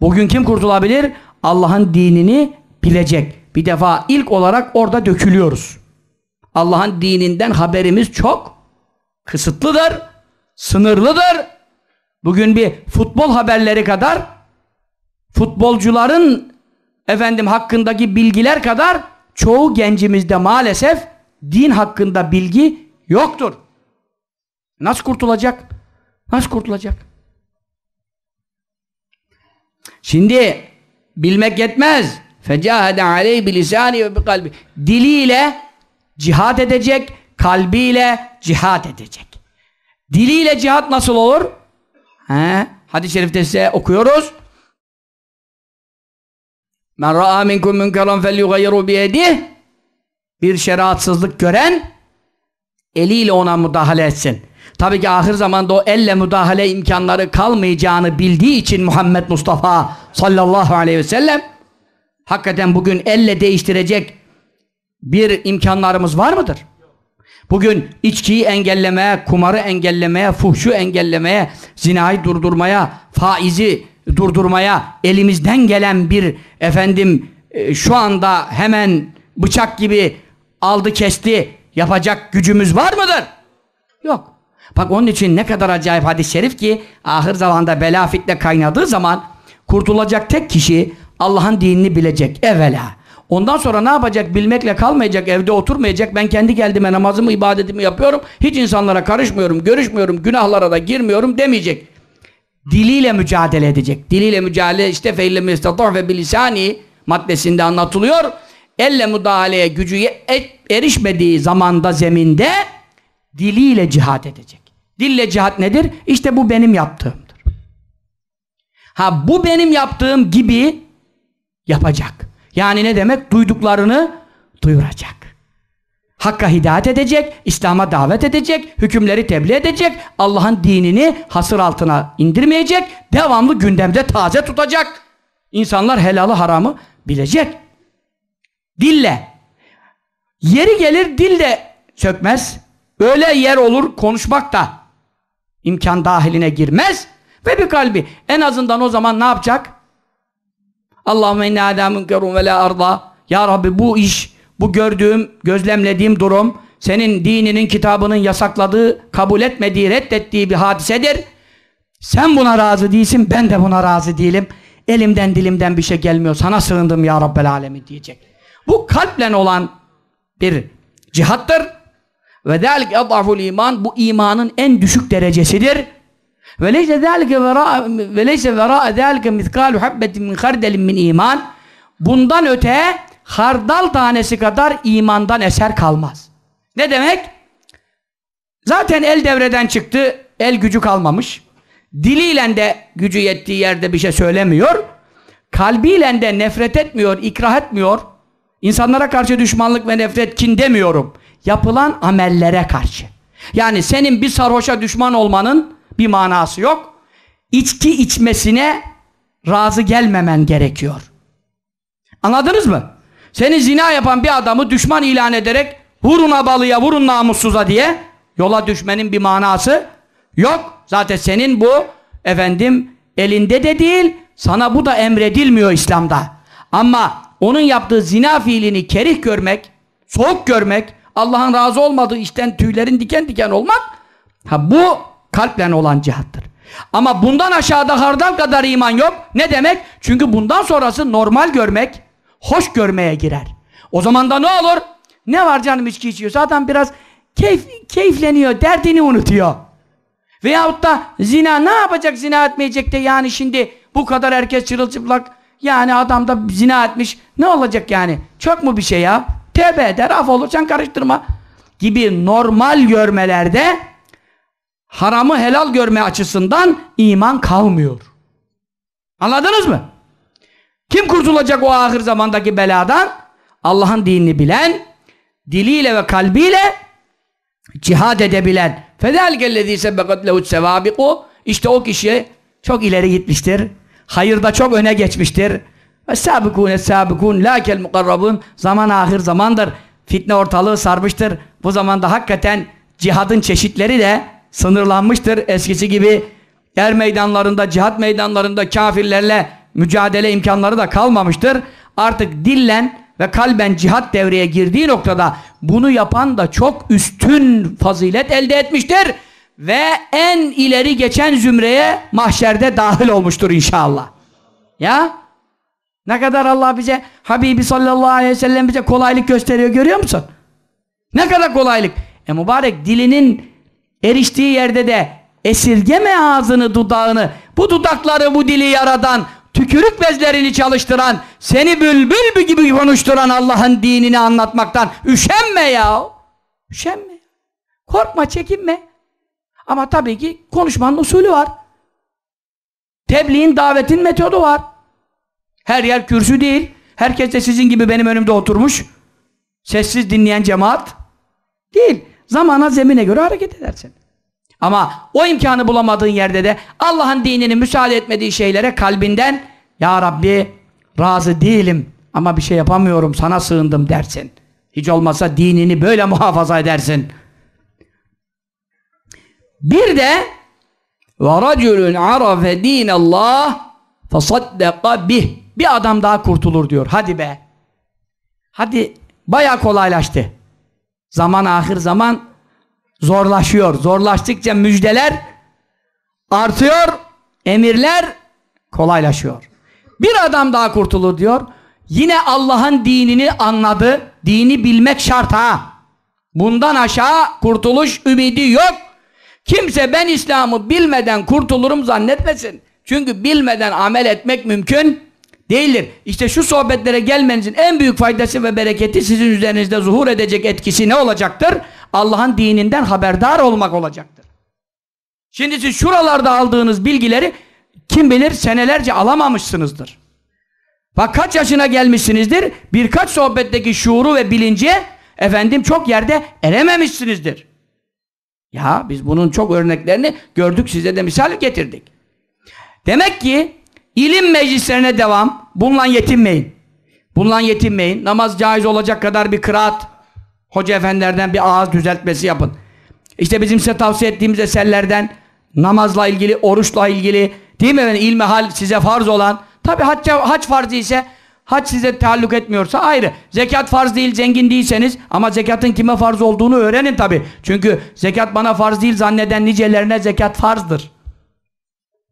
bugün kim kurtulabilir? Allah'ın dinini bilecek. Bir defa ilk olarak orada dökülüyoruz. Allah'ın dininden haberimiz çok kısıtlıdır, sınırlıdır. Bugün bir futbol haberleri kadar futbolcuların efendim hakkındaki bilgiler kadar çoğu gencimizde maalesef din hakkında bilgi yoktur. Nasıl kurtulacak? Nasıl kurtulacak? Şimdi bilmek yetmez. Fecahede aleyh bilisani ve kalbi. Diliyle cihat edecek, kalbiyle cihat edecek. Diliyle cihat nasıl olur? He? Hadis-i şerifte size okuyoruz. Men ra'a minkum münkeran felyugayyiru biyedih bir şeriatsızlık gören eliyle ona müdahale etsin. Tabii ki ahir zamanda o elle müdahale imkanları kalmayacağını bildiği için Muhammed Mustafa sallallahu aleyhi ve sellem hakikaten bugün elle değiştirecek bir imkanlarımız var mıdır? Bugün içkiyi engellemeye, kumarı engellemeye, fuhşu engellemeye, zinayı durdurmaya, faizi durdurmaya elimizden gelen bir efendim e, şu anda hemen bıçak gibi aldı kesti yapacak gücümüz var mıdır? Yok. Bak onun için ne kadar acayip hadis-i şerif ki ahir zamanda bela fitne kaynadığı zaman kurtulacak tek kişi Allah'ın dinini bilecek evvela. Ondan sonra ne yapacak? Bilmekle kalmayacak, evde oturmayacak. Ben kendi geldiğime namazımı, ibadetimi yapıyorum. Hiç insanlara karışmıyorum, görüşmüyorum, günahlara da girmiyorum demeyecek diliyle mücadele edecek. Diliyle mücadele işte feille mestatah ve bilisani maddesinde anlatılıyor. Elle müdahaleye gücü erişmediği zamanda zeminde diliyle cihat edecek. Dille cihat nedir? İşte bu benim yaptığımdır. Ha bu benim yaptığım gibi yapacak. Yani ne demek? Duyduklarını duyuracak. Hakka hidayet edecek, İslam'a davet edecek, hükümleri tebliğ edecek, Allah'ın dinini hasır altına indirmeyecek, devamlı gündemde taze tutacak. İnsanlar helalı haramı bilecek. Dille. Yeri gelir dil de sökmez. Öyle yer olur konuşmak da imkan dahiline girmez. Ve bir kalbi. En azından o zaman ne yapacak? Allahümme inne adâ münkerun ve la arda. Ya Rabbi bu iş bu gördüğüm, gözlemlediğim durum senin dininin, kitabının yasakladığı, kabul etmediği, reddettiği bir hadisedir. Sen buna razı değilsin, ben de buna razı değilim. Elimden dilimden bir şey gelmiyor. Sana sığındım ya Rabbel Alemin diyecek. Bu kalple olan bir cihattır. Ve zâlik edaful iman bu imanın en düşük derecesidir. Ve leyse zâlike ve leyse verâ zâlike mizkâlu habbetin min kardelin min iman. Bundan öte hardal tanesi kadar imandan eser kalmaz. Ne demek? Zaten el devreden çıktı, el gücü kalmamış. Diliyle de gücü yettiği yerde bir şey söylemiyor. Kalbiyle de nefret etmiyor, ikrah etmiyor. İnsanlara karşı düşmanlık ve nefret kin demiyorum. Yapılan amellere karşı. Yani senin bir sarhoşa düşman olmanın bir manası yok. İçki içmesine razı gelmemen gerekiyor. Anladınız mı? Seni zina yapan bir adamı düşman ilan ederek vurun abalıya, vurun namussuza diye yola düşmenin bir manası yok. Zaten senin bu efendim elinde de değil, sana bu da emredilmiyor İslam'da. Ama onun yaptığı zina fiilini kerih görmek, soğuk görmek, Allah'ın razı olmadığı işten tüylerin diken diken olmak, ha bu kalple olan cihattır. Ama bundan aşağıda hardal kadar iman yok. Ne demek? Çünkü bundan sonrası normal görmek, hoş görmeye girer. O zaman da ne olur? Ne var canım içki içiyorsa adam biraz keyif, keyifleniyor, derdini unutuyor. Veyahut da zina ne yapacak zina etmeyecek de yani şimdi bu kadar herkes çırılçıplak yani adam da zina etmiş ne olacak yani? Çok mu bir şey ya? Tevbe eder, af olursan karıştırma gibi normal görmelerde haramı helal görme açısından iman kalmıyor. Anladınız mı? Kim kurtulacak o ahir zamandaki beladan? Allah'ın dinini bilen, diliyle ve kalbiyle cihad edebilen. فَذَلْكَ الَّذ۪ي سَبَّقَتْ لَهُ السَّوَابِقُ İşte o kişi çok ileri gitmiştir. Hayırda çok öne geçmiştir. Ve sabikune sabikun lakel mukarrabun zaman ahir zamandır. Fitne ortalığı sarmıştır. Bu zamanda hakikaten cihadın çeşitleri de sınırlanmıştır. Eskisi gibi yer meydanlarında, cihat meydanlarında kafirlerle mücadele imkanları da kalmamıştır. Artık dillen ve kalben cihat devreye girdiği noktada bunu yapan da çok üstün fazilet elde etmiştir ve en ileri geçen zümreye mahşerde dahil olmuştur inşallah. Ya ne kadar Allah bize Habibi sallallahu aleyhi ve sellem bize kolaylık gösteriyor görüyor musun? Ne kadar kolaylık. E mübarek dilinin eriştiği yerde de esirgeme ağzını dudağını bu dudakları bu dili yaradan tükürük bezlerini çalıştıran seni bülbül gibi konuşturan Allah'ın dinini anlatmaktan üşenme ya. Üşenme. Korkma çekinme. Ama tabii ki konuşmanın usulü var. Tebliğin davetin metodu var. Her yer kürsü değil. Herkes de sizin gibi benim önümde oturmuş. Sessiz dinleyen cemaat değil. Zamana zemine göre hareket edersin. Ama o imkanı bulamadığın yerde de Allah'ın dinini müsaade etmediği şeylere kalbinden Ya Rabbi razı değilim ama bir şey yapamıyorum sana sığındım dersin. Hiç olmazsa dinini böyle muhafaza edersin. Bir de وَرَجُلٌ عَرَفَ د۪ينَ اللّٰهِ فَصَدَّقَ bih Bir adam daha kurtulur diyor. Hadi be. Hadi baya kolaylaştı. Zaman ahir zaman zorlaşıyor. Zorlaştıkça müjdeler artıyor. Emirler kolaylaşıyor. Bir adam daha kurtulur diyor. Yine Allah'ın dinini anladı. Dini bilmek şart ha. Bundan aşağı kurtuluş ümidi yok. Kimse ben İslam'ı bilmeden kurtulurum zannetmesin. Çünkü bilmeden amel etmek mümkün değildir. İşte şu sohbetlere gelmenizin en büyük faydası ve bereketi sizin üzerinizde zuhur edecek etkisi ne olacaktır? Allah'ın dininden haberdar olmak olacaktır. Şimdi siz şuralarda aldığınız bilgileri kim bilir senelerce alamamışsınızdır. Bak kaç yaşına gelmişsinizdir, birkaç sohbetteki şuuru ve bilinci efendim çok yerde erememişsinizdir. Ya biz bunun çok örneklerini gördük size de misal getirdik. Demek ki ilim meclislerine devam, bununla yetinmeyin. Bununla yetinmeyin. Namaz caiz olacak kadar bir kıraat, hoca efendilerden bir ağız düzeltmesi yapın. İşte bizim size tavsiye ettiğimiz eserlerden namazla ilgili, oruçla ilgili, değil mi efendim? İlmihal size farz olan, tabi hac, hac farzı ise hac size taalluk etmiyorsa ayrı. Zekat farz değil, zengin değilseniz ama zekatın kime farz olduğunu öğrenin tabi. Çünkü zekat bana farz değil zanneden nicelerine zekat farzdır.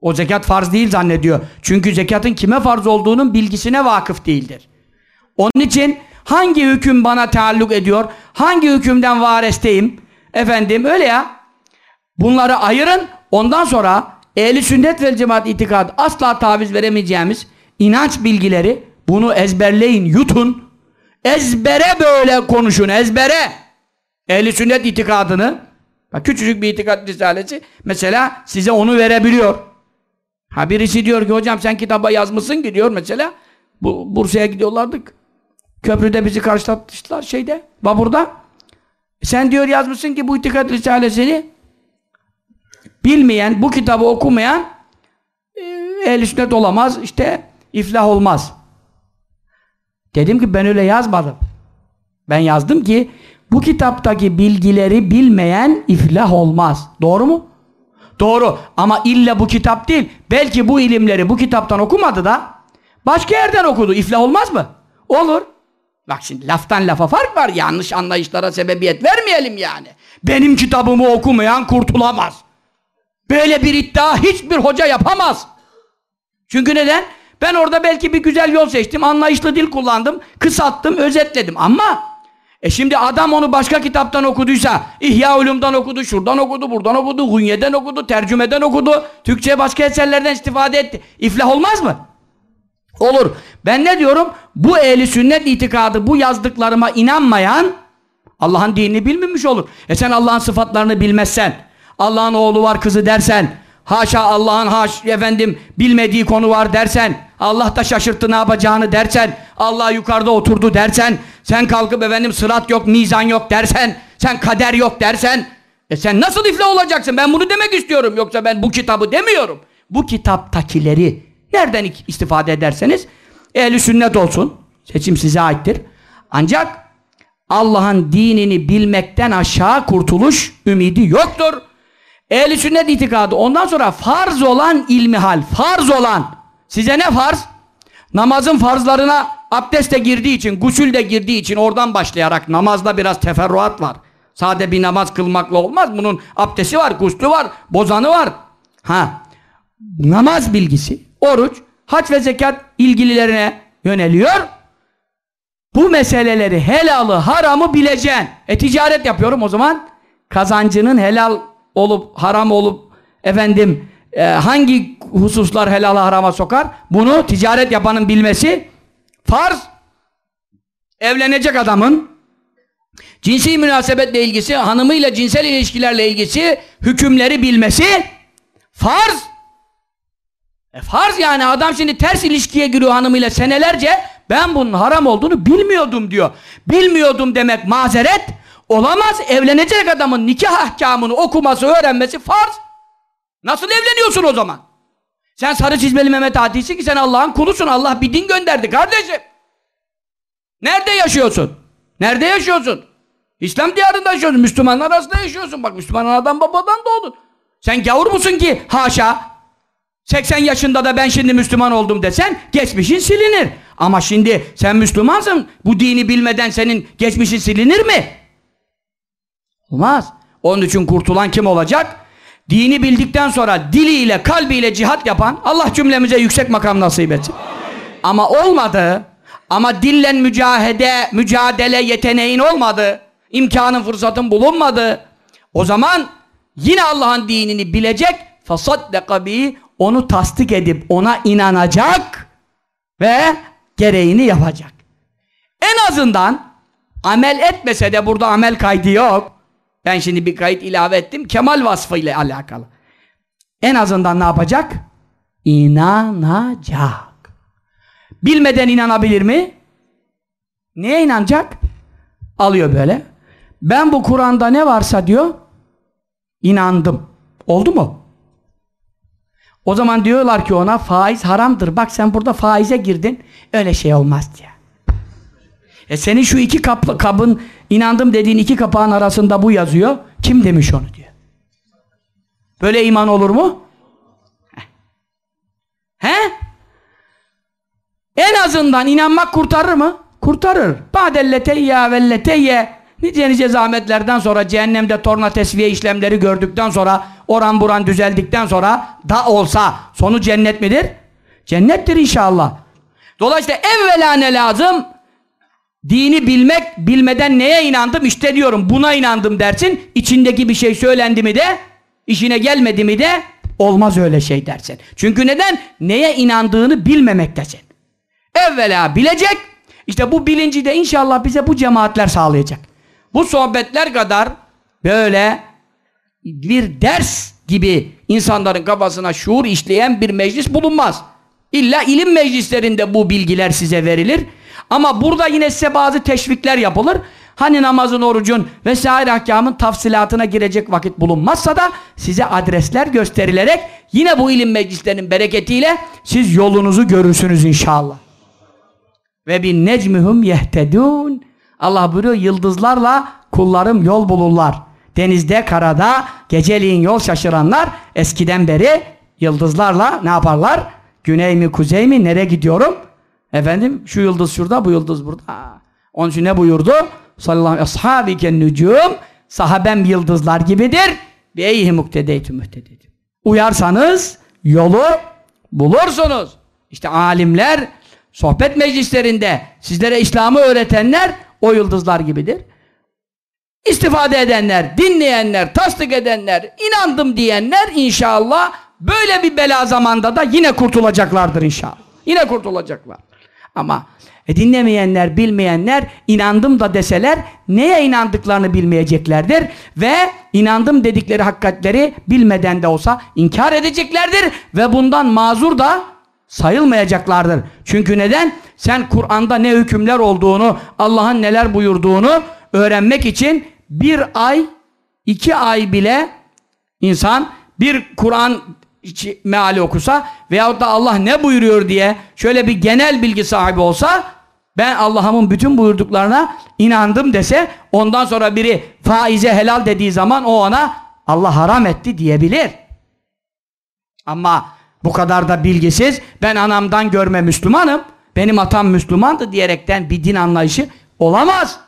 O zekat farz değil zannediyor. Çünkü zekatın kime farz olduğunun bilgisine vakıf değildir. Onun için hangi hüküm bana taalluk ediyor? Hangi hükümden varesteyim? Efendim öyle ya. Bunları ayırın. Ondan sonra ehli sünnet ve cemaat itikadı asla taviz veremeyeceğimiz inanç bilgileri bunu ezberleyin, yutun. Ezbere böyle konuşun, ezbere. Ehli sünnet itikadını bak küçücük bir itikat risalesi mesela size onu verebiliyor. Ha birisi diyor ki hocam sen kitaba yazmışsın ki diyor mesela bu Bursa'ya gidiyorlardık. Köprüde bizi karşılatmışlar şeyde, Babur'da. Sen diyor yazmışsın ki bu itikat risalesini bilmeyen, bu kitabı okumayan e, ehl sünnet olamaz, işte iflah olmaz. Dedim ki ben öyle yazmadım. Ben yazdım ki bu kitaptaki bilgileri bilmeyen iflah olmaz. Doğru mu? Doğru. Ama illa bu kitap değil. Belki bu ilimleri bu kitaptan okumadı da başka yerden okudu. İflah olmaz mı? Olur. Bak şimdi laftan lafa fark var. Yanlış anlayışlara sebebiyet vermeyelim yani. Benim kitabımı okumayan kurtulamaz. Böyle bir iddia hiçbir hoca yapamaz. Çünkü neden? Ben orada belki bir güzel yol seçtim, anlayışlı dil kullandım, kısalttım, özetledim ama e şimdi adam onu başka kitaptan okuduysa, İhya Ulum'dan okudu, şuradan okudu, buradan okudu, Hunye'den okudu, tercümeden okudu, Türkçe başka eserlerden istifade etti. İflah olmaz mı? Olur. Ben ne diyorum? Bu ehli sünnet itikadı, bu yazdıklarıma inanmayan Allah'ın dinini bilmemiş olur. E sen Allah'ın sıfatlarını bilmezsen, Allah'ın oğlu var kızı dersen, haşa Allah'ın haş efendim bilmediği konu var dersen, Allah da şaşırttı ne yapacağını dersen, Allah yukarıda oturdu dersen, sen kalkıp efendim sırat yok, mizan yok dersen, sen kader yok dersen, e sen nasıl iflah olacaksın? Ben bunu demek istiyorum. Yoksa ben bu kitabı demiyorum. Bu kitaptakileri nereden istifade ederseniz ehli sünnet olsun. Seçim size aittir. Ancak Allah'ın dinini bilmekten aşağı kurtuluş ümidi yoktur. Ehli sünnet itikadı ondan sonra farz olan ilmihal, farz olan size ne farz? Namazın farzlarına abdest de girdiği için, gusül de girdiği için oradan başlayarak namazda biraz teferruat var. Sade bir namaz kılmakla olmaz. Bunun abdesti var, guslü var, bozanı var. Ha, namaz bilgisi, oruç, hac ve zekat ilgililerine yöneliyor. Bu meseleleri helalı, haramı bileceksin. E ticaret yapıyorum o zaman kazancının helal olup haram olup efendim e, hangi hususlar helal harama sokar? Bunu ticaret yapanın bilmesi farz. Evlenecek adamın cinsi münasebetle ilgisi, hanımıyla cinsel ilişkilerle ilgisi hükümleri bilmesi farz. E farz yani adam şimdi ters ilişkiye giriyor hanımıyla senelerce ben bunun haram olduğunu bilmiyordum diyor. Bilmiyordum demek mazeret olamaz. Evlenecek adamın nikah ahkamını okuması, öğrenmesi farz. Nasıl evleniyorsun o zaman? Sen sarı çizmeli Mehmet Adi'sin ki sen Allah'ın kulusun. Allah bir din gönderdi kardeşim. Nerede yaşıyorsun? Nerede yaşıyorsun? İslam diyarında yaşıyorsun. Müslümanlar arasında yaşıyorsun. Bak Müslüman anadan babadan doğdun. Sen gavur musun ki? Haşa. 80 yaşında da ben şimdi Müslüman oldum desen geçmişin silinir. Ama şimdi sen Müslümansın. Bu dini bilmeden senin geçmişin silinir mi? Olmaz. Onun için kurtulan kim olacak? Dini bildikten sonra diliyle, kalbiyle cihat yapan Allah cümlemize yüksek makam nasip etsin. Ama olmadı. Ama dillen mücahede, mücadele yeteneğin olmadı. imkanın, fırsatın bulunmadı. O zaman yine Allah'ın dinini bilecek fasaddaka bi onu tasdik edip ona inanacak ve gereğini yapacak. En azından amel etmese de burada amel kaydı yok. Ben şimdi bir kayıt ilave ettim. Kemal vasfı ile alakalı. En azından ne yapacak? İnanacak. Bilmeden inanabilir mi? Neye inanacak? Alıyor böyle. Ben bu Kur'an'da ne varsa diyor, inandım. Oldu mu? O zaman diyorlar ki ona faiz haramdır. Bak sen burada faize girdin. Öyle şey olmaz diye. E senin şu iki kap, kabın inandım dediğin iki kapağın arasında bu yazıyor. Kim demiş onu diyor. Böyle iman olur mu? He? En azından inanmak kurtarır mı? Kurtarır. Badelleteyya velleteyye nice nice zahmetlerden sonra cehennemde torna tesviye işlemleri gördükten sonra oran buran düzeldikten sonra da olsa sonu cennet midir? Cennettir inşallah. Dolayısıyla evvela ne lazım? Dini bilmek, bilmeden neye inandım? İşte diyorum buna inandım dersin. İçindeki bir şey söylendi mi de, işine gelmedi mi de olmaz öyle şey dersin. Çünkü neden? Neye inandığını bilmemektesin. Evvela bilecek, işte bu bilinci de inşallah bize bu cemaatler sağlayacak. Bu sohbetler kadar böyle bir ders gibi insanların kafasına şuur işleyen bir meclis bulunmaz. İlla ilim meclislerinde bu bilgiler size verilir. Ama burada yine size bazı teşvikler yapılır. Hani namazın, orucun vesaire ahkamın tafsilatına girecek vakit bulunmazsa da size adresler gösterilerek yine bu ilim meclislerinin bereketiyle siz yolunuzu görürsünüz inşallah. Ve bin necmihum yehtedun. Allah buyuruyor yıldızlarla kullarım yol bulurlar. Denizde, karada, geceliğin yol şaşıranlar eskiden beri yıldızlarla ne yaparlar? Güney mi, kuzey mi, nereye gidiyorum? Efendim şu yıldız şurada, bu yıldız burada. Onun için ne buyurdu? Sallallahu aleyhi ve ashabiken nücum sahabem yıldızlar gibidir. Ve eyhi muktedeytü mühtedeytü. Uyarsanız yolu bulursunuz. İşte alimler sohbet meclislerinde sizlere İslam'ı öğretenler o yıldızlar gibidir. İstifade edenler, dinleyenler, tasdik edenler, inandım diyenler inşallah böyle bir bela zamanda da yine kurtulacaklardır inşallah. Yine kurtulacaklar. Ama e, dinlemeyenler, bilmeyenler inandım da deseler neye inandıklarını bilmeyeceklerdir ve inandım dedikleri hakikatleri bilmeden de olsa inkar edeceklerdir ve bundan mazur da sayılmayacaklardır. Çünkü neden? Sen Kur'an'da ne hükümler olduğunu, Allah'ın neler buyurduğunu öğrenmek için bir ay, iki ay bile insan bir Kur'an meali okusa veyahut da Allah ne buyuruyor diye şöyle bir genel bilgi sahibi olsa ben Allah'ımın bütün buyurduklarına inandım dese ondan sonra biri faize helal dediği zaman o ona Allah haram etti diyebilir. Ama bu kadar da bilgisiz ben anamdan görme Müslümanım benim atam Müslümandı diyerekten bir din anlayışı olamaz.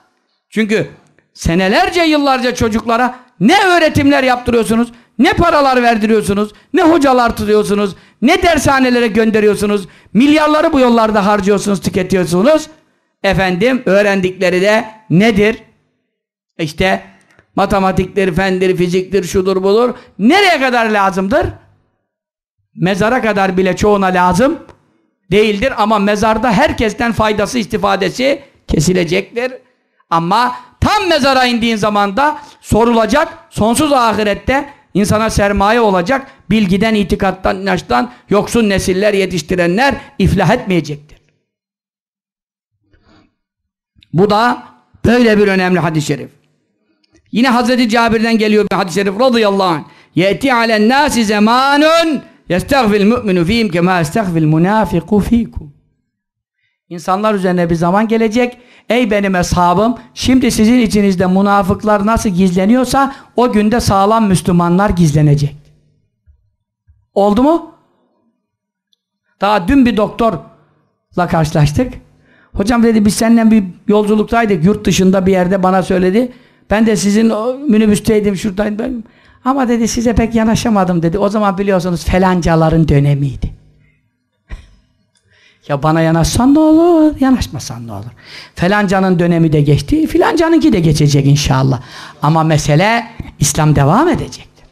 Çünkü senelerce yıllarca çocuklara ne öğretimler yaptırıyorsunuz, ne paralar verdiriyorsunuz, ne hocalar tutuyorsunuz, ne dershanelere gönderiyorsunuz, milyarları bu yollarda harcıyorsunuz, tüketiyorsunuz. Efendim öğrendikleri de nedir? İşte matematiktir, fendir, fiziktir, şudur budur. Nereye kadar lazımdır? Mezara kadar bile çoğuna lazım değildir ama mezarda herkesten faydası, istifadesi kesilecektir. Ama tam mezara indiğin zaman da sorulacak, sonsuz ahirette insana sermaye olacak, bilgiden, itikattan, inançtan yoksun nesiller yetiştirenler iflah etmeyecektir. Bu da böyle bir önemli hadis-i şerif. Yine Hazreti Cabir'den geliyor bir hadis-i şerif radıyallahu anh. Yeti alen nasi zamanun yestagfil mu'minu fihim kema yestagfil munafiku fikum. İnsanlar üzerine bir zaman gelecek. Ey benim eshabım, şimdi sizin içinizde münafıklar nasıl gizleniyorsa o günde sağlam Müslümanlar gizlenecek. Oldu mu? Daha dün bir doktorla karşılaştık. Hocam dedi biz seninle bir yolculuktaydık yurt dışında bir yerde bana söyledi. Ben de sizin minibüsteydim şuradaydım. Ama dedi size pek yanaşamadım dedi. O zaman biliyorsunuz felancaların dönemiydi. Ya bana yanaşsan ne olur, yanaşmasan ne olur. Felancanın dönemi de geçti, filancanınki de geçecek inşallah. Ama mesele İslam devam edecektir.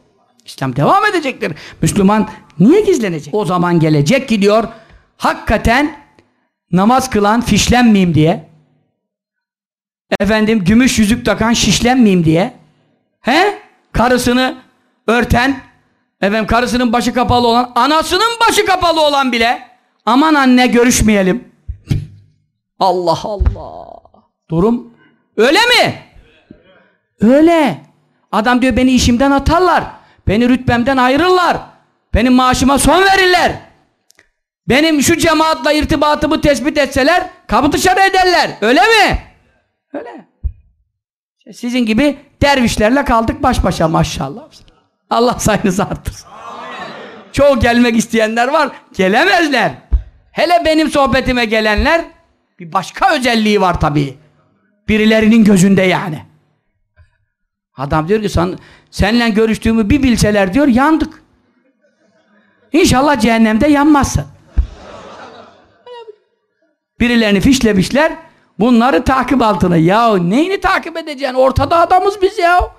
İslam devam edecektir. Müslüman niye gizlenecek? O zaman gelecek gidiyor. Hakikaten namaz kılan fişlenmeyeyim diye. Efendim gümüş yüzük takan şişlenmeyeyim diye. He? Karısını örten, efendim karısının başı kapalı olan, anasının başı kapalı olan bile Aman anne görüşmeyelim. Allah Allah. Durum öyle mi? Öyle. Adam diyor beni işimden atarlar. Beni rütbemden ayırırlar. Benim maaşıma son verirler. Benim şu cemaatla irtibatımı tespit etseler kapı dışarı ederler. Öyle mi? Öyle. Sizin gibi dervişlerle kaldık baş başa maşallah. Allah sayınızı arttırsın. Çoğu gelmek isteyenler var. Gelemezler. Hele benim sohbetime gelenler bir başka özelliği var tabii. Birilerinin gözünde yani. Adam diyor ki sen, seninle görüştüğümü bir bilseler diyor yandık. İnşallah cehennemde yanmazsın. Birilerini fişlemişler. Bunları takip altına. Ya neyini takip edeceksin? Ortada adamız biz ya.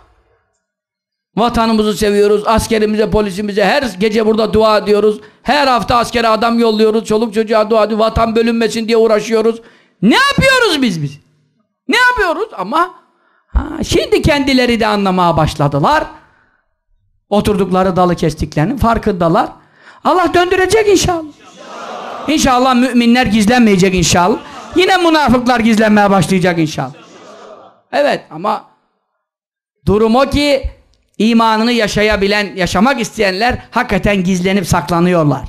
Vatanımızı seviyoruz. Askerimize, polisimize her gece burada dua ediyoruz. Her hafta askere adam yolluyoruz. Çoluk çocuğa dua ediyoruz. Vatan bölünmesin diye uğraşıyoruz. Ne yapıyoruz biz biz? Ne yapıyoruz? Ama ha, şimdi kendileri de anlamaya başladılar. Oturdukları dalı kestiklerinin farkındalar. Allah döndürecek inşallah. İnşallah müminler gizlenmeyecek inşallah. Yine münafıklar gizlenmeye başlayacak inşallah. Evet ama durum o ki imanını yaşayabilen, yaşamak isteyenler hakikaten gizlenip saklanıyorlar.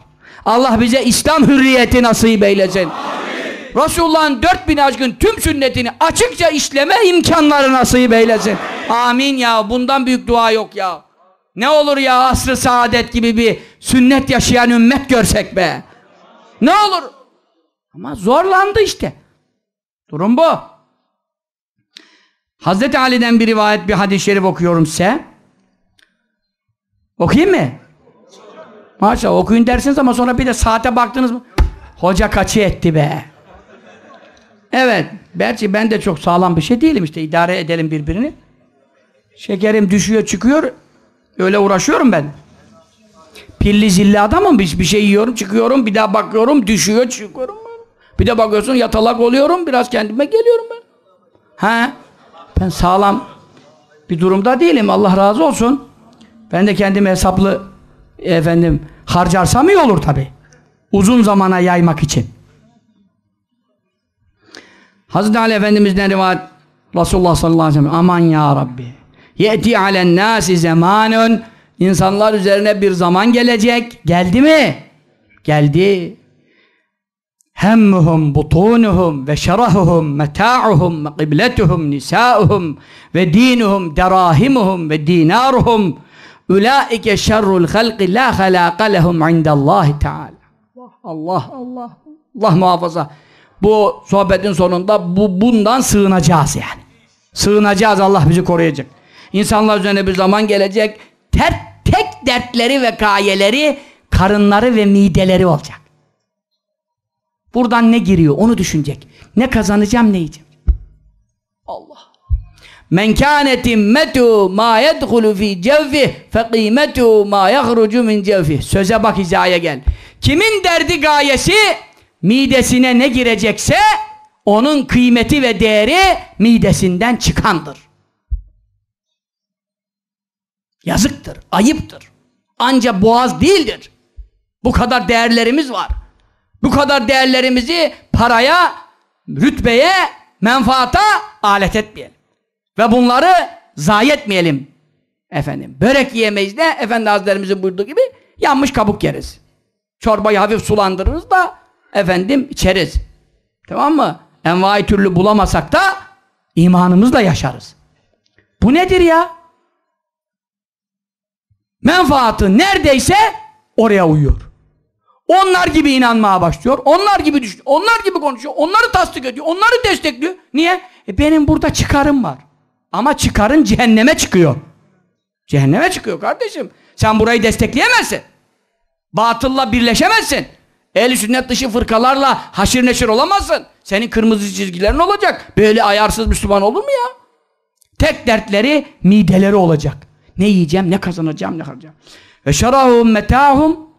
Allah bize İslam hürriyeti nasip eylesin. Resulullah'ın 4000 aşkın tüm sünnetini açıkça işleme imkanları nasip eylesin. Amin ya. Bundan büyük dua yok ya. Ne olur ya asr-ı saadet gibi bir sünnet yaşayan ümmet görsek be. Ne olur? Ama zorlandı işte. Durum bu. Hazreti Ali'den bir rivayet, bir hadis-i şerif okuyorum size. Okuyayım mı? Maşallah okuyun dersiniz ama sonra bir de saate baktınız mı? Hoca kaçı etti be. Evet. Gerçi ben de çok sağlam bir şey değilim işte. idare edelim birbirini. Şekerim düşüyor çıkıyor. Öyle uğraşıyorum ben. Pilli zilli adamım. Bir, bir şey yiyorum çıkıyorum. Bir daha bakıyorum düşüyor çıkıyorum. Bir de bakıyorsun yatalak oluyorum. Biraz kendime geliyorum ben. Ha? Ben sağlam bir durumda değilim. Allah razı olsun. Ben de kendimi hesaplı efendim harcarsam iyi olur tabi. Uzun zamana yaymak için. Hazreti Ali Efendimiz'den rivayet Resulullah sallallahu aleyhi ve sellem aman ya Rabbi yeti alen nasi zamanun insanlar üzerine bir zaman gelecek geldi mi? geldi hemmuhum butunuhum ve şerahuhum meta'uhum ve kibletuhum nisa'uhum ve dinuhum derahimuhum ve dinaruhum ulaike şerrul halqi la halaka lehum indallahi teala Allah Allah Allah muhafaza bu sohbetin sonunda bu bundan sığınacağız yani. Sığınacağız Allah bizi koruyacak. İnsanlar üzerine bir zaman gelecek ter, tek dertleri ve gayeleri karınları ve mideleri olacak. Buradan ne giriyor onu düşünecek. Ne kazanacağım ne yiyeceğim. Allah. Men kânet immetu ma yedhulu fi cevfi fe kıymetu ma yahrucu min cevfi. Söze bak hizaya gel. Kimin derdi gayesi midesine ne girecekse onun kıymeti ve değeri midesinden çıkandır. Yazıktır, ayıptır. Anca boğaz değildir. Bu kadar değerlerimiz var. Bu kadar değerlerimizi paraya, rütbeye, menfaata alet etmeyelim. Ve bunları zayi etmeyelim. Efendim, börek yiyemeyiz de Efendi Hazretlerimizin buyurduğu gibi yanmış kabuk yeriz. Çorbayı hafif sulandırırız da efendim içeriz. Tamam mı? Envai türlü bulamasak da imanımızla yaşarız. Bu nedir ya? Menfaatı neredeyse oraya uyuyor. Onlar gibi inanmaya başlıyor. Onlar gibi düşünüyor. Onlar gibi konuşuyor. Onları tasdik ediyor. Onları destekliyor. Niye? E benim burada çıkarım var. Ama çıkarın cehenneme çıkıyor. Cehenneme çıkıyor kardeşim. Sen burayı destekleyemezsin. Batılla birleşemezsin. Ehl-i sünnet dışı fırkalarla haşir neşir olamazsın. Senin kırmızı çizgilerin olacak. Böyle ayarsız Müslüman olur mu ya? Tek dertleri mideleri olacak. Ne yiyeceğim, ne kazanacağım, ne harcayacağım. Ve şerahum metahum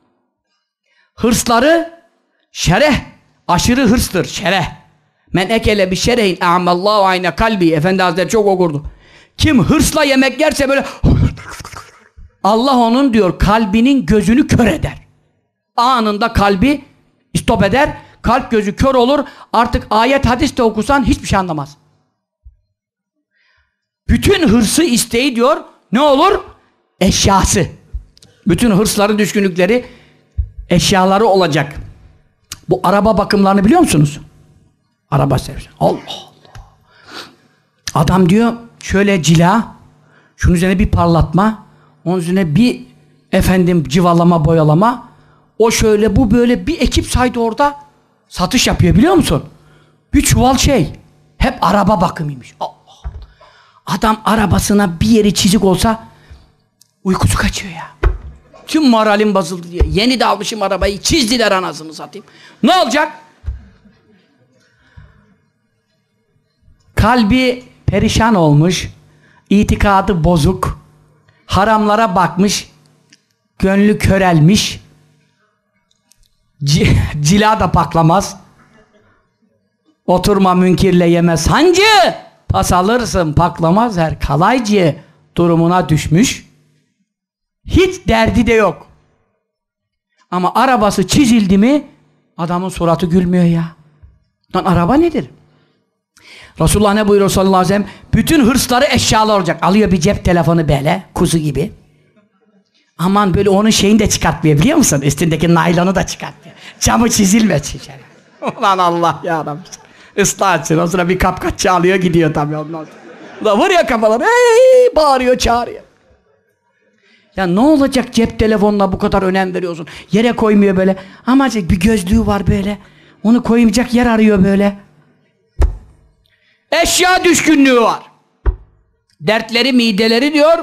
hırsları şereh, aşırı hırstır, şereh. Men ekele bir şerehin a'mallahu ayne kalbi. Efendi Hazretleri çok okurdu. Kim hırsla yemek yerse böyle Allah onun diyor kalbinin gözünü kör eder. Anında kalbi istop eder. Kalp gözü kör olur. Artık ayet hadis de okusan hiçbir şey anlamaz. Bütün hırsı isteği diyor ne olur? Eşyası. Bütün hırsları, düşkünlükleri eşyaları olacak. Bu araba bakımlarını biliyor musunuz? Araba servisi. Allah Allah. Adam diyor şöyle cila, şunun üzerine bir parlatma, onun üzerine bir efendim civalama, boyalama. O şöyle, bu böyle bir ekip saydı orada. Satış yapıyor biliyor musun? Bir çuval şey. Hep araba bakımıymış. Allah. Adam arabasına bir yeri çizik olsa uykusu kaçıyor ya. Tüm moralim bozuldu diye. Yeni de almışım arabayı. Çizdiler anasını satayım. Ne olacak? Kalbi perişan olmuş. itikadı bozuk. Haramlara bakmış. Gönlü körelmiş. Cila da paklamaz. Oturma münkirle yemez hancı. Pas alırsın paklamaz her kalaycı durumuna düşmüş. Hiç derdi de yok. Ama arabası çizildi mi adamın suratı gülmüyor ya. Lan araba nedir? Resulullah ne buyuruyor sallallahu aleyhi ve sellem? Bütün hırsları eşyalı olacak. Alıyor bir cep telefonu böyle kuzu gibi. Aman böyle onun şeyini de çıkartmıyor biliyor musun? Üstündeki naylonu da çıkartmıyor. Camı çizilmesin içeri. Ulan Allah ya Rabbi. Islah etsin. O sıra bir kapkaççı alıyor gidiyor tabii ondan sonra. Ulan vuruyor kafaları. Hey, bağırıyor çağırıyor. Ya ne olacak cep telefonuna bu kadar önem veriyorsun? Yere koymuyor böyle. Ama bir gözlüğü var böyle. Onu koymayacak yer arıyor böyle. Eşya düşkünlüğü var. Dertleri, mideleri diyor.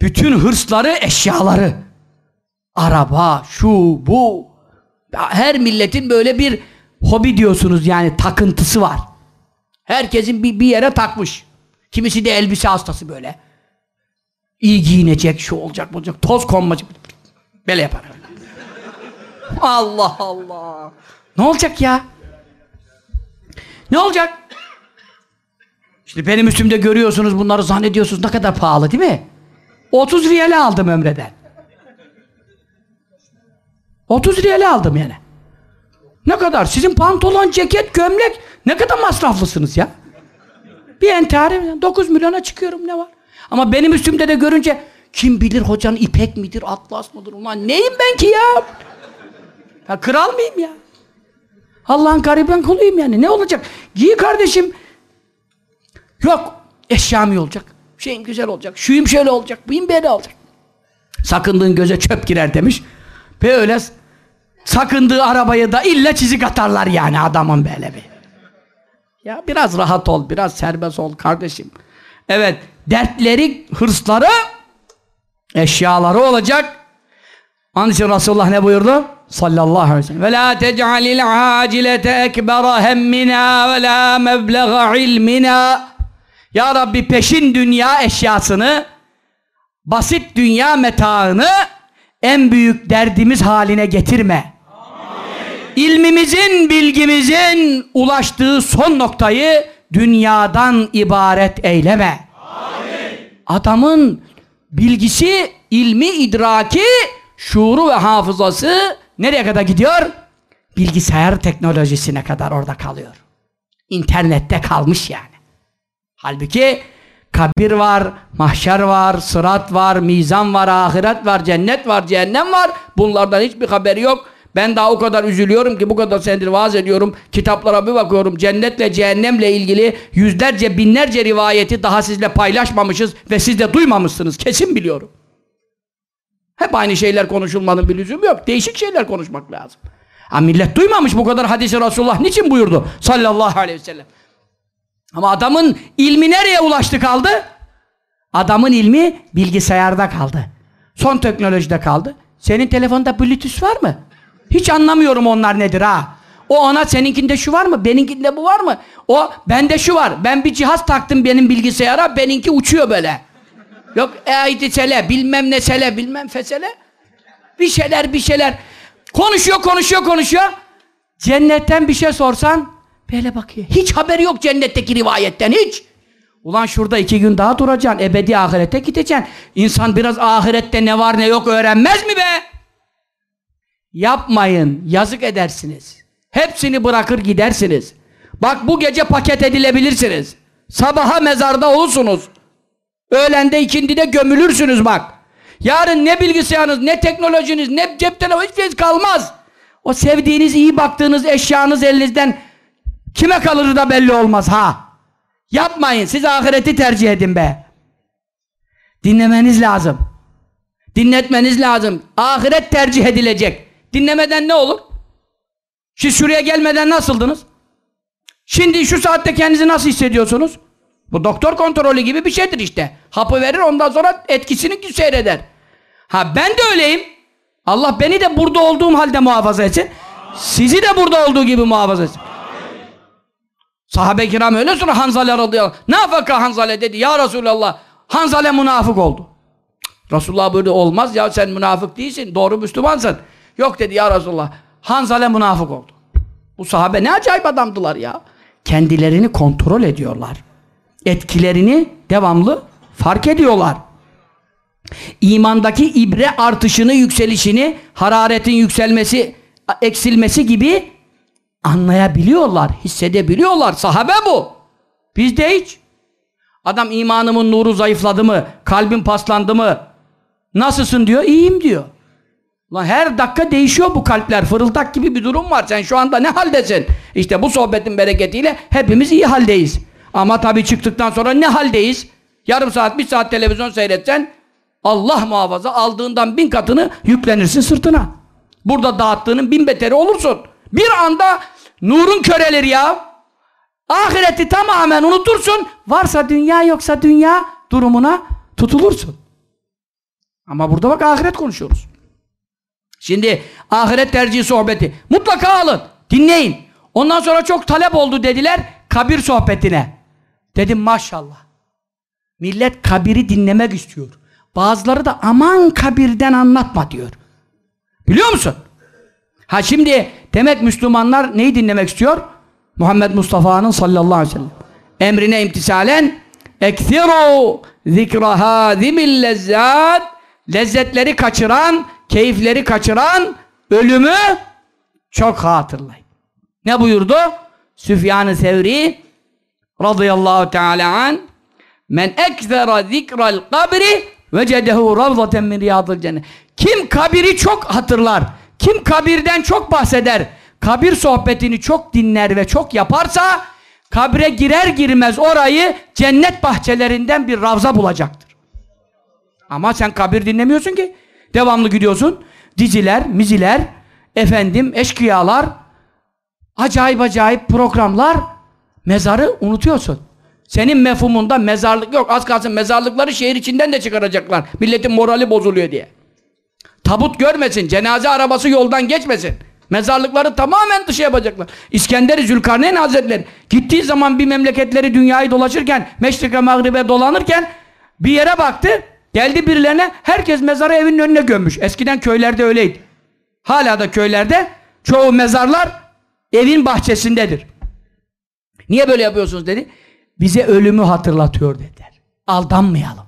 Bütün hırsları, eşyaları. Araba, şu, bu. Her milletin böyle bir hobi diyorsunuz yani takıntısı var. Herkesin bir, bir yere takmış. Kimisi de elbise hastası böyle. İyi giyinecek, şu olacak, bu olacak. Toz konmacak. Böyle yapar. Allah Allah. Ne olacak ya? Ne olacak? Şimdi benim üstümde görüyorsunuz bunları zannediyorsunuz ne kadar pahalı değil mi? 30 riyale aldım ömreden. 30 riyale aldım yani. Ne kadar? Sizin pantolon, ceket, gömlek ne kadar masraflısınız ya? Bir entari 9 milyona çıkıyorum ne var? Ama benim üstümde de görünce kim bilir hocanın ipek midir, atlas mıdır? Ulan neyim ben ki ya? ya kral mıyım ya? Allah'ın gariben kuluyum yani. Ne olacak? Giy kardeşim. Yok. Eşyam iyi olacak. Şeyim güzel olacak. Şuyum şöyle olacak. Buyum böyle olacak. Sakındığın göze çöp girer demiş. Böyle sakındığı arabayı da illa çizik atarlar yani adamın böyle bir. Ya biraz rahat ol, biraz serbest ol kardeşim. Evet, dertleri, hırsları, eşyaları olacak. Onun için Resulullah ne buyurdu? Sallallahu aleyhi ve sellem. Ve la tec'alil acilete ekbera hemmina ve la meblega ilmina. Ya Rabbi peşin dünya eşyasını, basit dünya metaını en büyük derdimiz haline getirme. İlmimizin, bilgimizin ulaştığı son noktayı dünyadan ibaret eyleme. Amin. Adamın bilgisi, ilmi, idraki, şuuru ve hafızası nereye kadar gidiyor? Bilgisayar teknolojisine kadar orada kalıyor. İnternette kalmış yani. Halbuki kabir var, mahşer var, sırat var, mizan var, ahiret var, cennet var, cehennem var. Bunlardan hiçbir haberi yok. Ben daha o kadar üzülüyorum ki bu kadar senedir vaaz ediyorum. Kitaplara bir bakıyorum. Cennetle cehennemle ilgili yüzlerce binlerce rivayeti daha sizle paylaşmamışız ve siz de duymamışsınız. Kesin biliyorum. Hep aynı şeyler konuşulmanın bir lüzumu yok. Değişik şeyler konuşmak lazım. Ha millet duymamış bu kadar hadisi Resulullah niçin buyurdu? Sallallahu aleyhi ve sellem. Ama adamın ilmi nereye ulaştı kaldı? Adamın ilmi bilgisayarda kaldı. Son teknolojide kaldı. Senin telefonda bluetooth var mı? Hiç anlamıyorum onlar nedir ha. O ona seninkinde şu var mı? Benimkinde bu var mı? O bende şu var. Ben bir cihaz taktım benim bilgisayara. Benimki uçuyor böyle. Yok sele bilmem ne sele bilmem fesele. Bir şeyler bir şeyler. Konuşuyor konuşuyor konuşuyor. Cennetten bir şey sorsan böyle bakıyor. Hiç haberi yok cennetteki rivayetten hiç. Ulan şurada iki gün daha duracaksın. Ebedi ahirete gideceksin. İnsan biraz ahirette ne var ne yok öğrenmez mi be? Yapmayın. Yazık edersiniz. Hepsini bırakır gidersiniz. Bak bu gece paket edilebilirsiniz. Sabaha mezarda olursunuz. Öğlende ikindide gömülürsünüz bak. Yarın ne bilgisayarınız, ne teknolojiniz, ne cep telefonu hiçbir şey kalmaz. O sevdiğiniz, iyi baktığınız eşyanız elinizden kime kalır da belli olmaz ha. Yapmayın. Siz ahireti tercih edin be. Dinlemeniz lazım. Dinletmeniz lazım. Ahiret tercih edilecek. Dinlemeden ne olur? Siz şuraya gelmeden nasıldınız? Şimdi şu saatte kendinizi nasıl hissediyorsunuz? Bu doktor kontrolü gibi bir şeydir işte. Hapı verir ondan sonra etkisini seyreder. Ha ben de öyleyim. Allah beni de burada olduğum halde muhafaza etsin. Sizi de burada olduğu gibi muhafaza etsin. Sahabe-i kiram öyle sonra Hanzale radıyallahu anh. Ne yapaka Hanzale dedi. Ya Resulallah Hanzale münafık oldu. Resulullah böyle olmaz ya sen münafık değilsin. Doğru Müslümansın. Yok dedi ya Resulullah. Hanzale münafık oldu. Bu sahabe ne acayip adamdılar ya. Kendilerini kontrol ediyorlar. Etkilerini devamlı fark ediyorlar. İmandaki ibre artışını, yükselişini, hararetin yükselmesi, eksilmesi gibi anlayabiliyorlar, hissedebiliyorlar. Sahabe bu. Bizde hiç. Adam imanımın nuru zayıfladı mı, kalbim paslandı mı, nasılsın diyor, iyiyim diyor. Lan her dakika değişiyor bu kalpler. Fırıldak gibi bir durum var. Sen şu anda ne haldesin? İşte bu sohbetin bereketiyle hepimiz iyi haldeyiz. Ama tabii çıktıktan sonra ne haldeyiz? Yarım saat, bir saat televizyon seyretsen Allah muhafaza aldığından bin katını yüklenirsin sırtına. Burada dağıttığının bin beteri olursun. Bir anda nurun körelir ya. Ahireti tamamen unutursun. Varsa dünya yoksa dünya durumuna tutulursun. Ama burada bak ahiret konuşuyoruz. Şimdi ahiret tercihi sohbeti. Mutlaka alın. Dinleyin. Ondan sonra çok talep oldu dediler kabir sohbetine. Dedim maşallah. Millet kabiri dinlemek istiyor. Bazıları da aman kabirden anlatma diyor. Biliyor musun? Ha şimdi demek Müslümanlar neyi dinlemek istiyor? Muhammed Mustafa'nın sallallahu aleyhi ve sellem. Emrine imtisalen ekziru zikra hadimil lezzat lezzetleri kaçıran, keyifleri kaçıran ölümü çok hatırlayın. Ne buyurdu? Süfyan-ı Sevri radıyallahu teala an men ekzera zikral kabri vecedehu ravzaten min riyadil cennet. Kim kabiri çok hatırlar, kim kabirden çok bahseder, kabir sohbetini çok dinler ve çok yaparsa kabre girer girmez orayı cennet bahçelerinden bir ravza bulacaktır. Ama sen kabir dinlemiyorsun ki. Devamlı gidiyorsun. Diziler, miziler, efendim eşkıyalar, acayip acayip programlar, mezarı unutuyorsun. Senin mefhumunda mezarlık yok. Az kalsın mezarlıkları şehir içinden de çıkaracaklar. Milletin morali bozuluyor diye. Tabut görmesin, cenaze arabası yoldan geçmesin. Mezarlıkları tamamen dışı yapacaklar. İskender-i Zülkarneyn Hazretleri gittiği zaman bir memleketleri dünyayı dolaşırken, Meşrik'e Mağrib'e dolanırken bir yere baktı. Geldi birilerine herkes mezarı evinin önüne gömmüş. Eskiden köylerde öyleydi. Hala da köylerde çoğu mezarlar evin bahçesindedir. Niye böyle yapıyorsunuz dedi. Bize ölümü hatırlatıyor dediler. Aldanmayalım.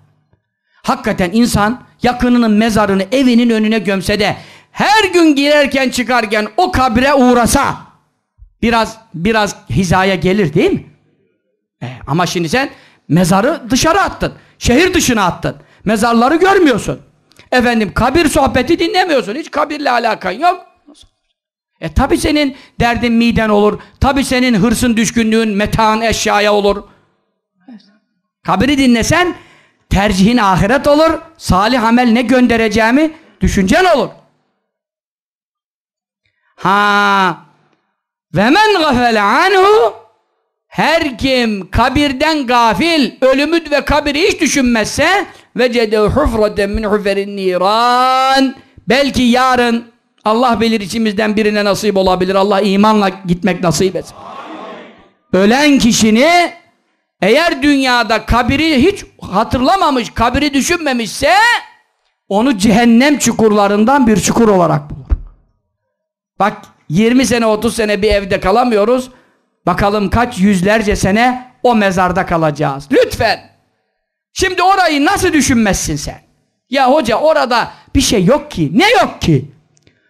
Hakikaten insan yakınının mezarını evinin önüne gömse de her gün girerken çıkarken o kabre uğrasa biraz biraz hizaya gelir değil mi? E, ama şimdi sen mezarı dışarı attın. Şehir dışına attın. Mezarları görmüyorsun. Efendim kabir sohbeti dinlemiyorsun. Hiç kabirle alakan yok. E tabi senin derdin miden olur. Tabi senin hırsın düşkünlüğün metan eşyaya olur. Kabiri dinlesen tercihin ahiret olur. Salih amel ne göndereceğimi düşüncen olur. Ha ve men gafele anhu her kim kabirden gafil, ölümü ve kabiri hiç düşünmezse vecedehu hufraten min huferin niran belki yarın Allah bilir içimizden birine nasip olabilir. Allah imanla gitmek nasip etsin. Ölen kişini eğer dünyada kabiri hiç hatırlamamış, kabiri düşünmemişse onu cehennem çukurlarından bir çukur olarak bulur. Bak 20 sene 30 sene bir evde kalamıyoruz. Bakalım kaç yüzlerce sene o mezarda kalacağız. Lütfen. Şimdi orayı nasıl düşünmezsin sen? Ya hoca orada bir şey yok ki. Ne yok ki?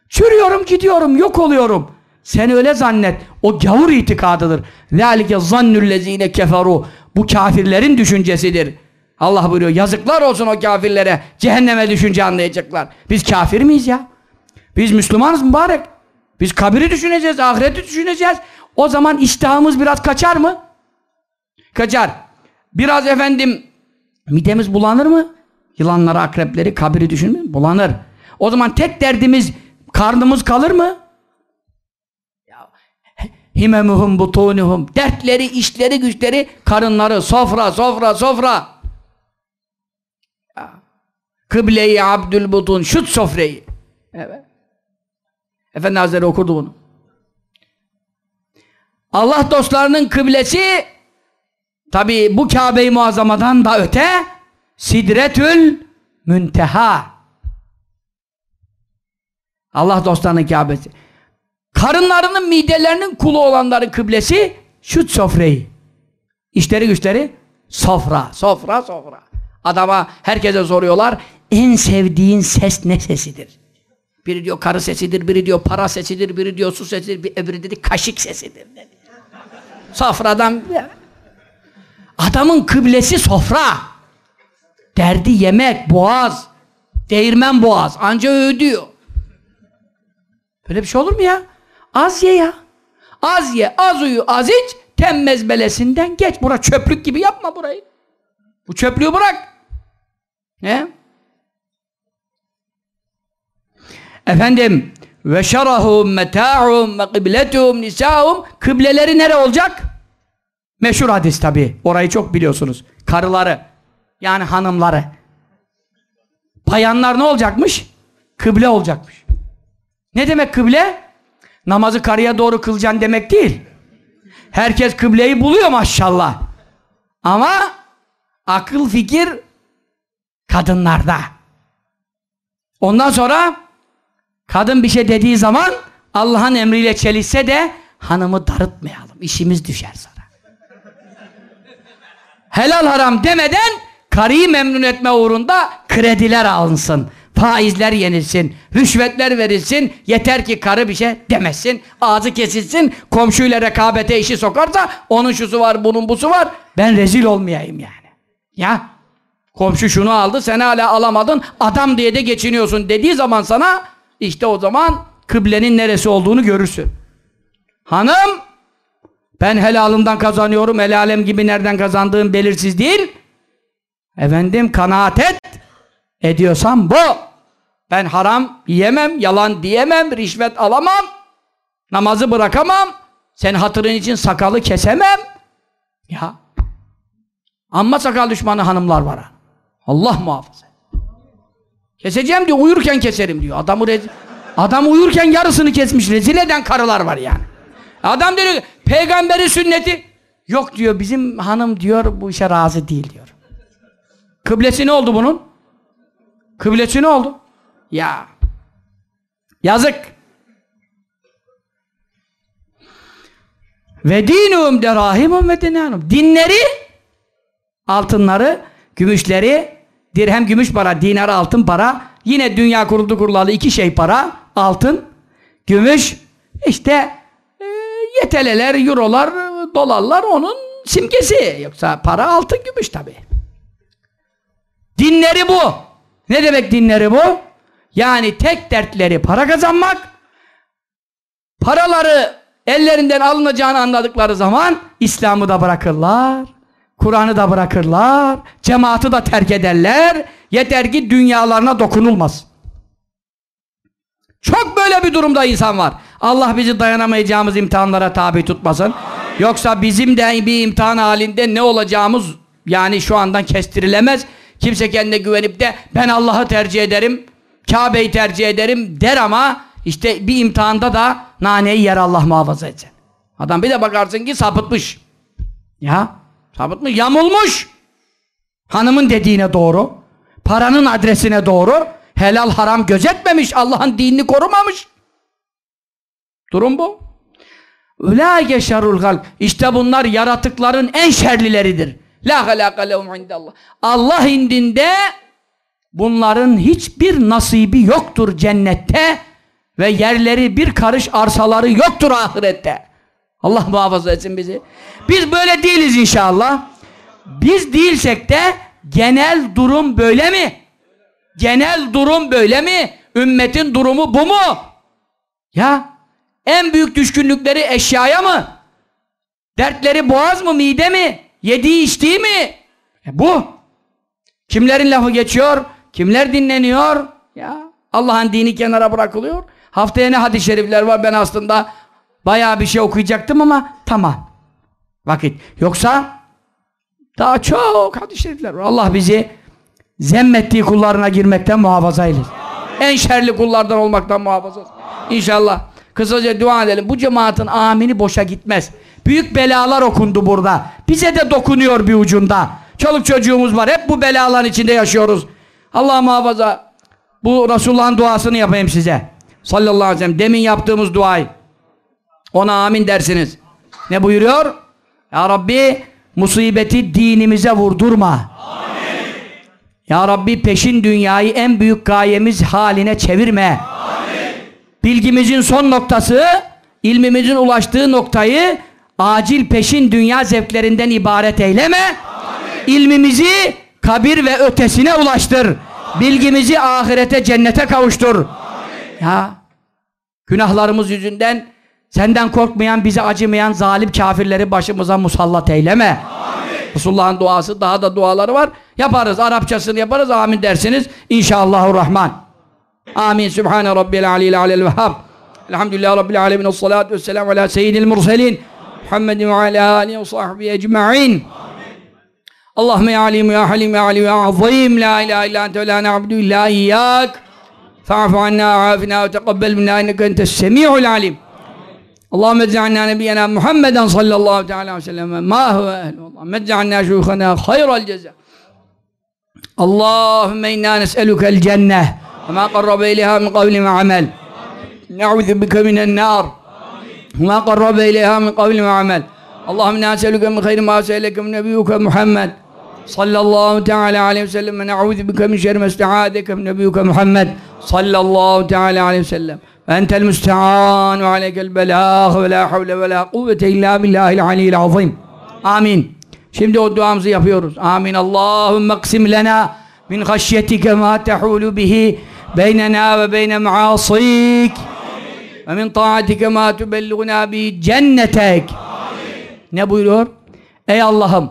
Çürüyorum gidiyorum yok oluyorum. Sen öyle zannet. O gavur itikadıdır. ذَٰلِكَ ظَنُّ الَّذ۪ينَ كَفَرُوا Bu kafirlerin düşüncesidir. Allah buyuruyor. Yazıklar olsun o kafirlere. Cehenneme düşünce anlayacaklar. Biz kafir miyiz ya? Biz Müslümanız mübarek. Biz kabiri düşüneceğiz, ahireti düşüneceğiz. O zaman iştahımız biraz kaçar mı? Kaçar. Biraz efendim midemiz bulanır mı? Yılanları, akrepleri, kabiri düşünme Bulanır. O zaman tek derdimiz karnımız kalır mı? Himemuhum butunuhum. Dertleri, işleri, güçleri, karınları, sofra, sofra, sofra. Ya. Kıble-i Abdülbutun, şut sofreyi. Evet. Efendi Hazretleri okurdu bunu. Allah dostlarının kıblesi tabi bu Kabe-i Muazzama'dan da öte Sidretül Münteha Allah dostlarının Kabe'si. Karınlarının, midelerinin kulu olanların kıblesi şu sofreyi. İşleri güçleri sofra, sofra, sofra. Adama herkese soruyorlar. En sevdiğin ses ne sesidir? Biri diyor karı sesidir, biri diyor para sesidir, biri diyor su sesidir, bir öbürü dedi kaşık sesidir dedi. Sofradan adamın kıblesi sofra. Derdi yemek, boğaz, değirmen boğaz. Anca ödüyor. Böyle bir şey olur mu ya? Az ye ya. Az ye, az uyu, az iç. Temmez belesinden geç. Bura çöplük gibi yapma burayı. Bu çöplüğü bırak. Ne? Efendim ve şerahum meta'um ve kıbletum nisa'um kıbleleri nere olacak? Meşhur hadis tabi. Orayı çok biliyorsunuz. Karıları yani hanımları. Bayanlar ne olacakmış? Kıble olacakmış. Ne demek kıble? Namazı karıya doğru kılacaksın demek değil. Herkes kıbleyi buluyor maşallah. Ama akıl fikir kadınlarda. Ondan sonra kadın bir şey dediği zaman Allah'ın emriyle çelişse de hanımı darıtmayalım. İşimiz düşer sonra. Helal haram demeden karıyı memnun etme uğrunda krediler alınsın. Faizler yenilsin, rüşvetler verilsin, yeter ki karı bir şey demesin, ağzı kesilsin, komşuyla rekabete işi sokarsa, onun şusu var, bunun busu var, ben rezil olmayayım yani. Ya, komşu şunu aldı, sen hala alamadın, adam diye de geçiniyorsun dediği zaman sana, işte o zaman kıblenin neresi olduğunu görürsün. Hanım, ben helalımdan kazanıyorum, helalem gibi nereden kazandığım belirsiz değil. Efendim, kanaat et, ediyorsam bu. Ben haram yiyemem, yalan diyemem, rişvet alamam, namazı bırakamam, sen hatırın için sakalı kesemem. Ya. Amma sakal düşmanı hanımlar var. Allah muhafaza. Keseceğim diyor, uyurken keserim diyor. Adamı rezil... Adam uyurken yarısını kesmiş, rezil eden karılar var yani. Adam diyor, peygamberin sünneti yok diyor, bizim hanım diyor, bu işe razı değil diyor. Kıblesi ne oldu bunun? Kıblesi ne oldu? Ya. Yazık. Ve dinum derahimum ve dinanum. Dinleri, altınları, gümüşleri, dirhem gümüş para, dinar altın para, yine dünya kuruldu kurulalı iki şey para, altın, gümüş, işte yeteleler, eurolar, dolarlar onun simgesi. Yoksa para altın gümüş tabi. Dinleri bu. Ne demek dinleri bu? Yani tek dertleri para kazanmak, paraları ellerinden alınacağını anladıkları zaman İslam'ı da bırakırlar, Kur'an'ı da bırakırlar, cemaati da terk ederler, yeter ki dünyalarına dokunulmaz. Çok böyle bir durumda insan var. Allah bizi dayanamayacağımız imtihanlara tabi tutmasın. Yoksa bizim de bir imtihan halinde ne olacağımız yani şu andan kestirilemez. Kimse kendine güvenip de ben Allah'ı tercih ederim, Kabe'yi tercih ederim der ama işte bir imtihanda da naneyi yer Allah muhafaza etsin. Adam bir de bakarsın ki sapıtmış. Ya sapıtmış, yamulmuş. Hanımın dediğine doğru, paranın adresine doğru, helal haram gözetmemiş, Allah'ın dinini korumamış. Durum bu. Ulaike şerrul halk. İşte bunlar yaratıkların en şerlileridir. La halaka lehum indallah. Allah indinde bunların hiçbir nasibi yoktur cennette ve yerleri bir karış arsaları yoktur ahirette. Allah muhafaza etsin bizi. Biz böyle değiliz inşallah. Biz değilsek de genel durum böyle mi? Genel durum böyle mi? Ümmetin durumu bu mu? Ya en büyük düşkünlükleri eşyaya mı? Dertleri boğaz mı, mide mi? Yediği içtiği mi? E bu. Kimlerin lafı geçiyor? Kimler dinleniyor? Ya Allah'ın dini kenara bırakılıyor. Haftaya ne hadis-i şerifler var ben aslında Bayağı bir şey okuyacaktım ama tamam. Vakit. Yoksa daha çok hadis-i şerifler var. Allah bizi zemmettiği kullarına girmekten muhafaza eylesin. En şerli kullardan olmaktan muhafaza eylesin. İnşallah. Kısaca dua edelim. Bu cemaatin amini boşa gitmez. Büyük belalar okundu burada. Bize de dokunuyor bir ucunda. Çoluk çocuğumuz var. Hep bu belaların içinde yaşıyoruz. Allah muhafaza. Bu Resulullah'ın duasını yapayım size. Sallallahu aleyhi ve sellem. Demin yaptığımız duayı. Ona amin dersiniz. Ne buyuruyor? Ya Rabbi musibeti dinimize vurdurma. Amin. Ya Rabbi peşin dünyayı en büyük gayemiz haline çevirme. Amin. Bilgimizin son noktası, ilmimizin ulaştığı noktayı acil peşin dünya zevklerinden ibaret eyleme. Amin. İlmimizi kabir ve ötesine ulaştır. Bilgimizi ahirete, cennete kavuştur. Amin. Ya günahlarımız yüzünden Senden korkmayan, bize acımayan zalim kafirleri başımıza musallat eyleme. Amin. Resulullah'ın duası, daha da duaları var. Yaparız, Arapçasını yaparız, amin dersiniz. İnşallahurrahman. آمين. سبحان ربي العلي العلي الوهاب. الحمد لله رب العالمين. والصلاة والسلام على سيد المرسلين محمد وعلى آله وصحبه أجمعين. اللهم يا عليم يا حليم يا علي يا عظيم. لا إله إلا أنت ولا نعبد إلا إياك. فاعف عنا وعافنا وتقبل منا إنك أنت السميع العليم. اللهم اجعلنا نبينا محمدا صلى الله تعالى وسلم. ما هو أهل اللهم اجعلنا شيوخنا خير الجزاء. اللهم إنا نسألك الجنة. وما قرب إليها من قول وعمل نعوذ بك من النار. وما قرب إليها من قول وعمل اللهم نسألك من خير ما سألك من نبيك محمد. صلى الله تعالى عليه وسلم. ونعوذ بك من شر ما استعاذك من نبيك محمد. صلى الله تعالى عليه وسلم. أنت المستعان وعليك البلاغ. ولا حول ولا قوة إلا بالله العلي العظيم. Amin. Şimdi o duamızı yapıyoruz. Amin. Allahümme ksim lena min haşyetike ma tehulu bihi beyne maasik ve min taatike ma tubelliguna bihi cennetek. Ne buyuruyor? Ey Allah'ım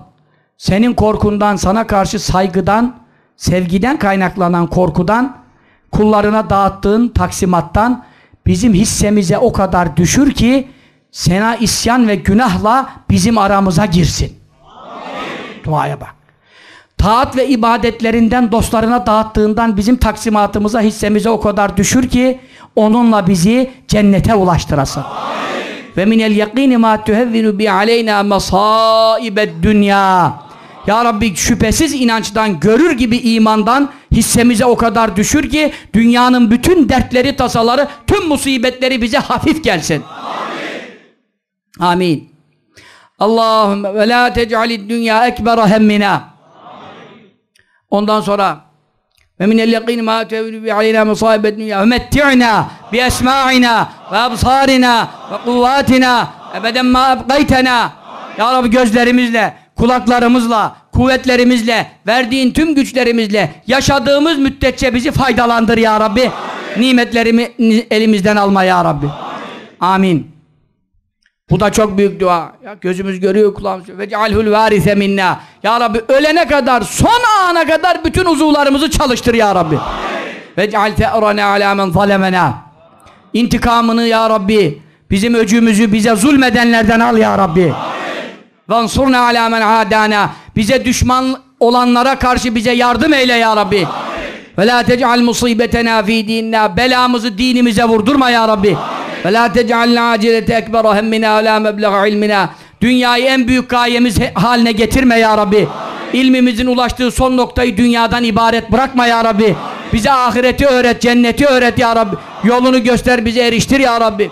senin korkundan, sana karşı saygıdan, sevgiden kaynaklanan korkudan, kullarına dağıttığın taksimattan bizim hissemize o kadar düşür ki sana isyan ve günahla bizim aramıza girsin. Amin. Duaya bak. Taat ve ibadetlerinden dostlarına dağıttığından bizim taksimatımıza hissemize o kadar düşür ki onunla bizi cennete ulaştırasın. Ve minel yakini ma tuhevvinu bi aleyna masaibed dünya. Ya Rabbi şüphesiz inançtan, görür gibi imandan hissemize o kadar düşür ki dünyanın bütün dertleri, tasaları, tüm musibetleri bize hafif gelsin. Amin. Amin. Allahümme ve la tec'alid dünya ekbera hemmina. Ondan sonra ve minel yakîn mâ tevlü bi aleyna musâibet dünya ve metti'na bi esma'ina ve absarina ve kuvvatina ebeden ma ebgaytena Ya Rabbi gözlerimizle kulaklarımızla, kuvvetlerimizle, verdiğin tüm güçlerimizle yaşadığımız müddetçe bizi faydalandır ya Rabbi. Nimetlerimi elimizden alma ya Rabbi. Amin. Amin. Bu da çok büyük dua. Ya gözümüz görüyor, kulağımız görüyor. Vec'alhul varise minna. Ya Rabbi ölene kadar, son ana kadar bütün uzuvlarımızı çalıştır ya Rabbi. Vec'al te'rana ala men zalemena. İntikamını ya Rabbi, bizim öcümüzü bize zulmedenlerden al ya Rabbi. Amin. Vansurna ala men adana. Bize düşman olanlara karşı bize yardım eyle ya Rabbi. Ve la tec'al musibetena fi dinna. Belamızı dinimize vurdurma ya Rabbi. Ve la tec'alna acilete ekbera hemmina ve la meblag'a ilmina. Dünyayı en büyük gayemiz haline getirme ya Rabbi. İlmimizin ulaştığı son noktayı dünyadan ibaret bırakma ya Rabbi. Bize ahireti öğret, cenneti öğret ya Rabbi. Yolunu göster, bize eriştir ya Rabbi.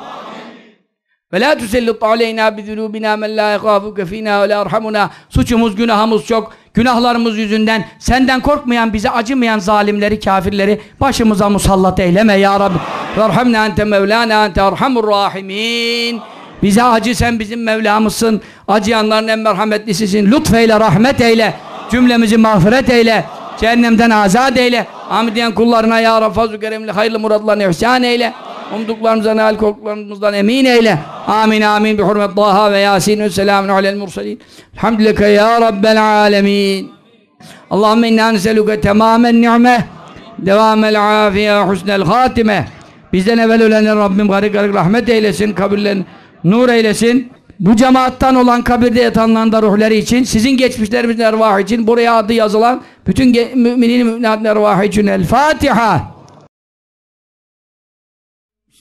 Ve la tusellit aleyna bi zunubina men la yekhafuke fina ve la erhamuna. Suçumuz, günahımız çok. Günahlarımız yüzünden senden korkmayan, bize acımayan zalimleri, kafirleri başımıza musallat eyleme ya Rabbi. Verhamna ente mevlana ente erhamur rahimin. Bize acı sen bizim Mevlamızsın. Acıyanların en merhametlisisin. Lütfeyle, rahmet eyle. Cümlemizi mağfiret eyle. Cehennemden azat eyle. Amin diyen kullarına ya Rabbi fazl-ı keremli hayırlı muratlarını ihsan eyle. Umduklarımızdan, el korkularımızdan emin eyle. Amin amin. Bi hurmet Taha ve Yasin ve selamun alel mursalin. Elhamdülillah ya Rabbel alemin. Allahümme inna neseluke temamen ni'me devamel afiye husnel hatime bizden evvel ölenler Rabbim garip garip rahmet eylesin kabirlerini nur eylesin. Bu cemaattan olan kabirde yatanların da ruhları için, sizin geçmişlerimizin ervahı için, buraya adı yazılan bütün müminin müminatın ervahı için El Fatiha.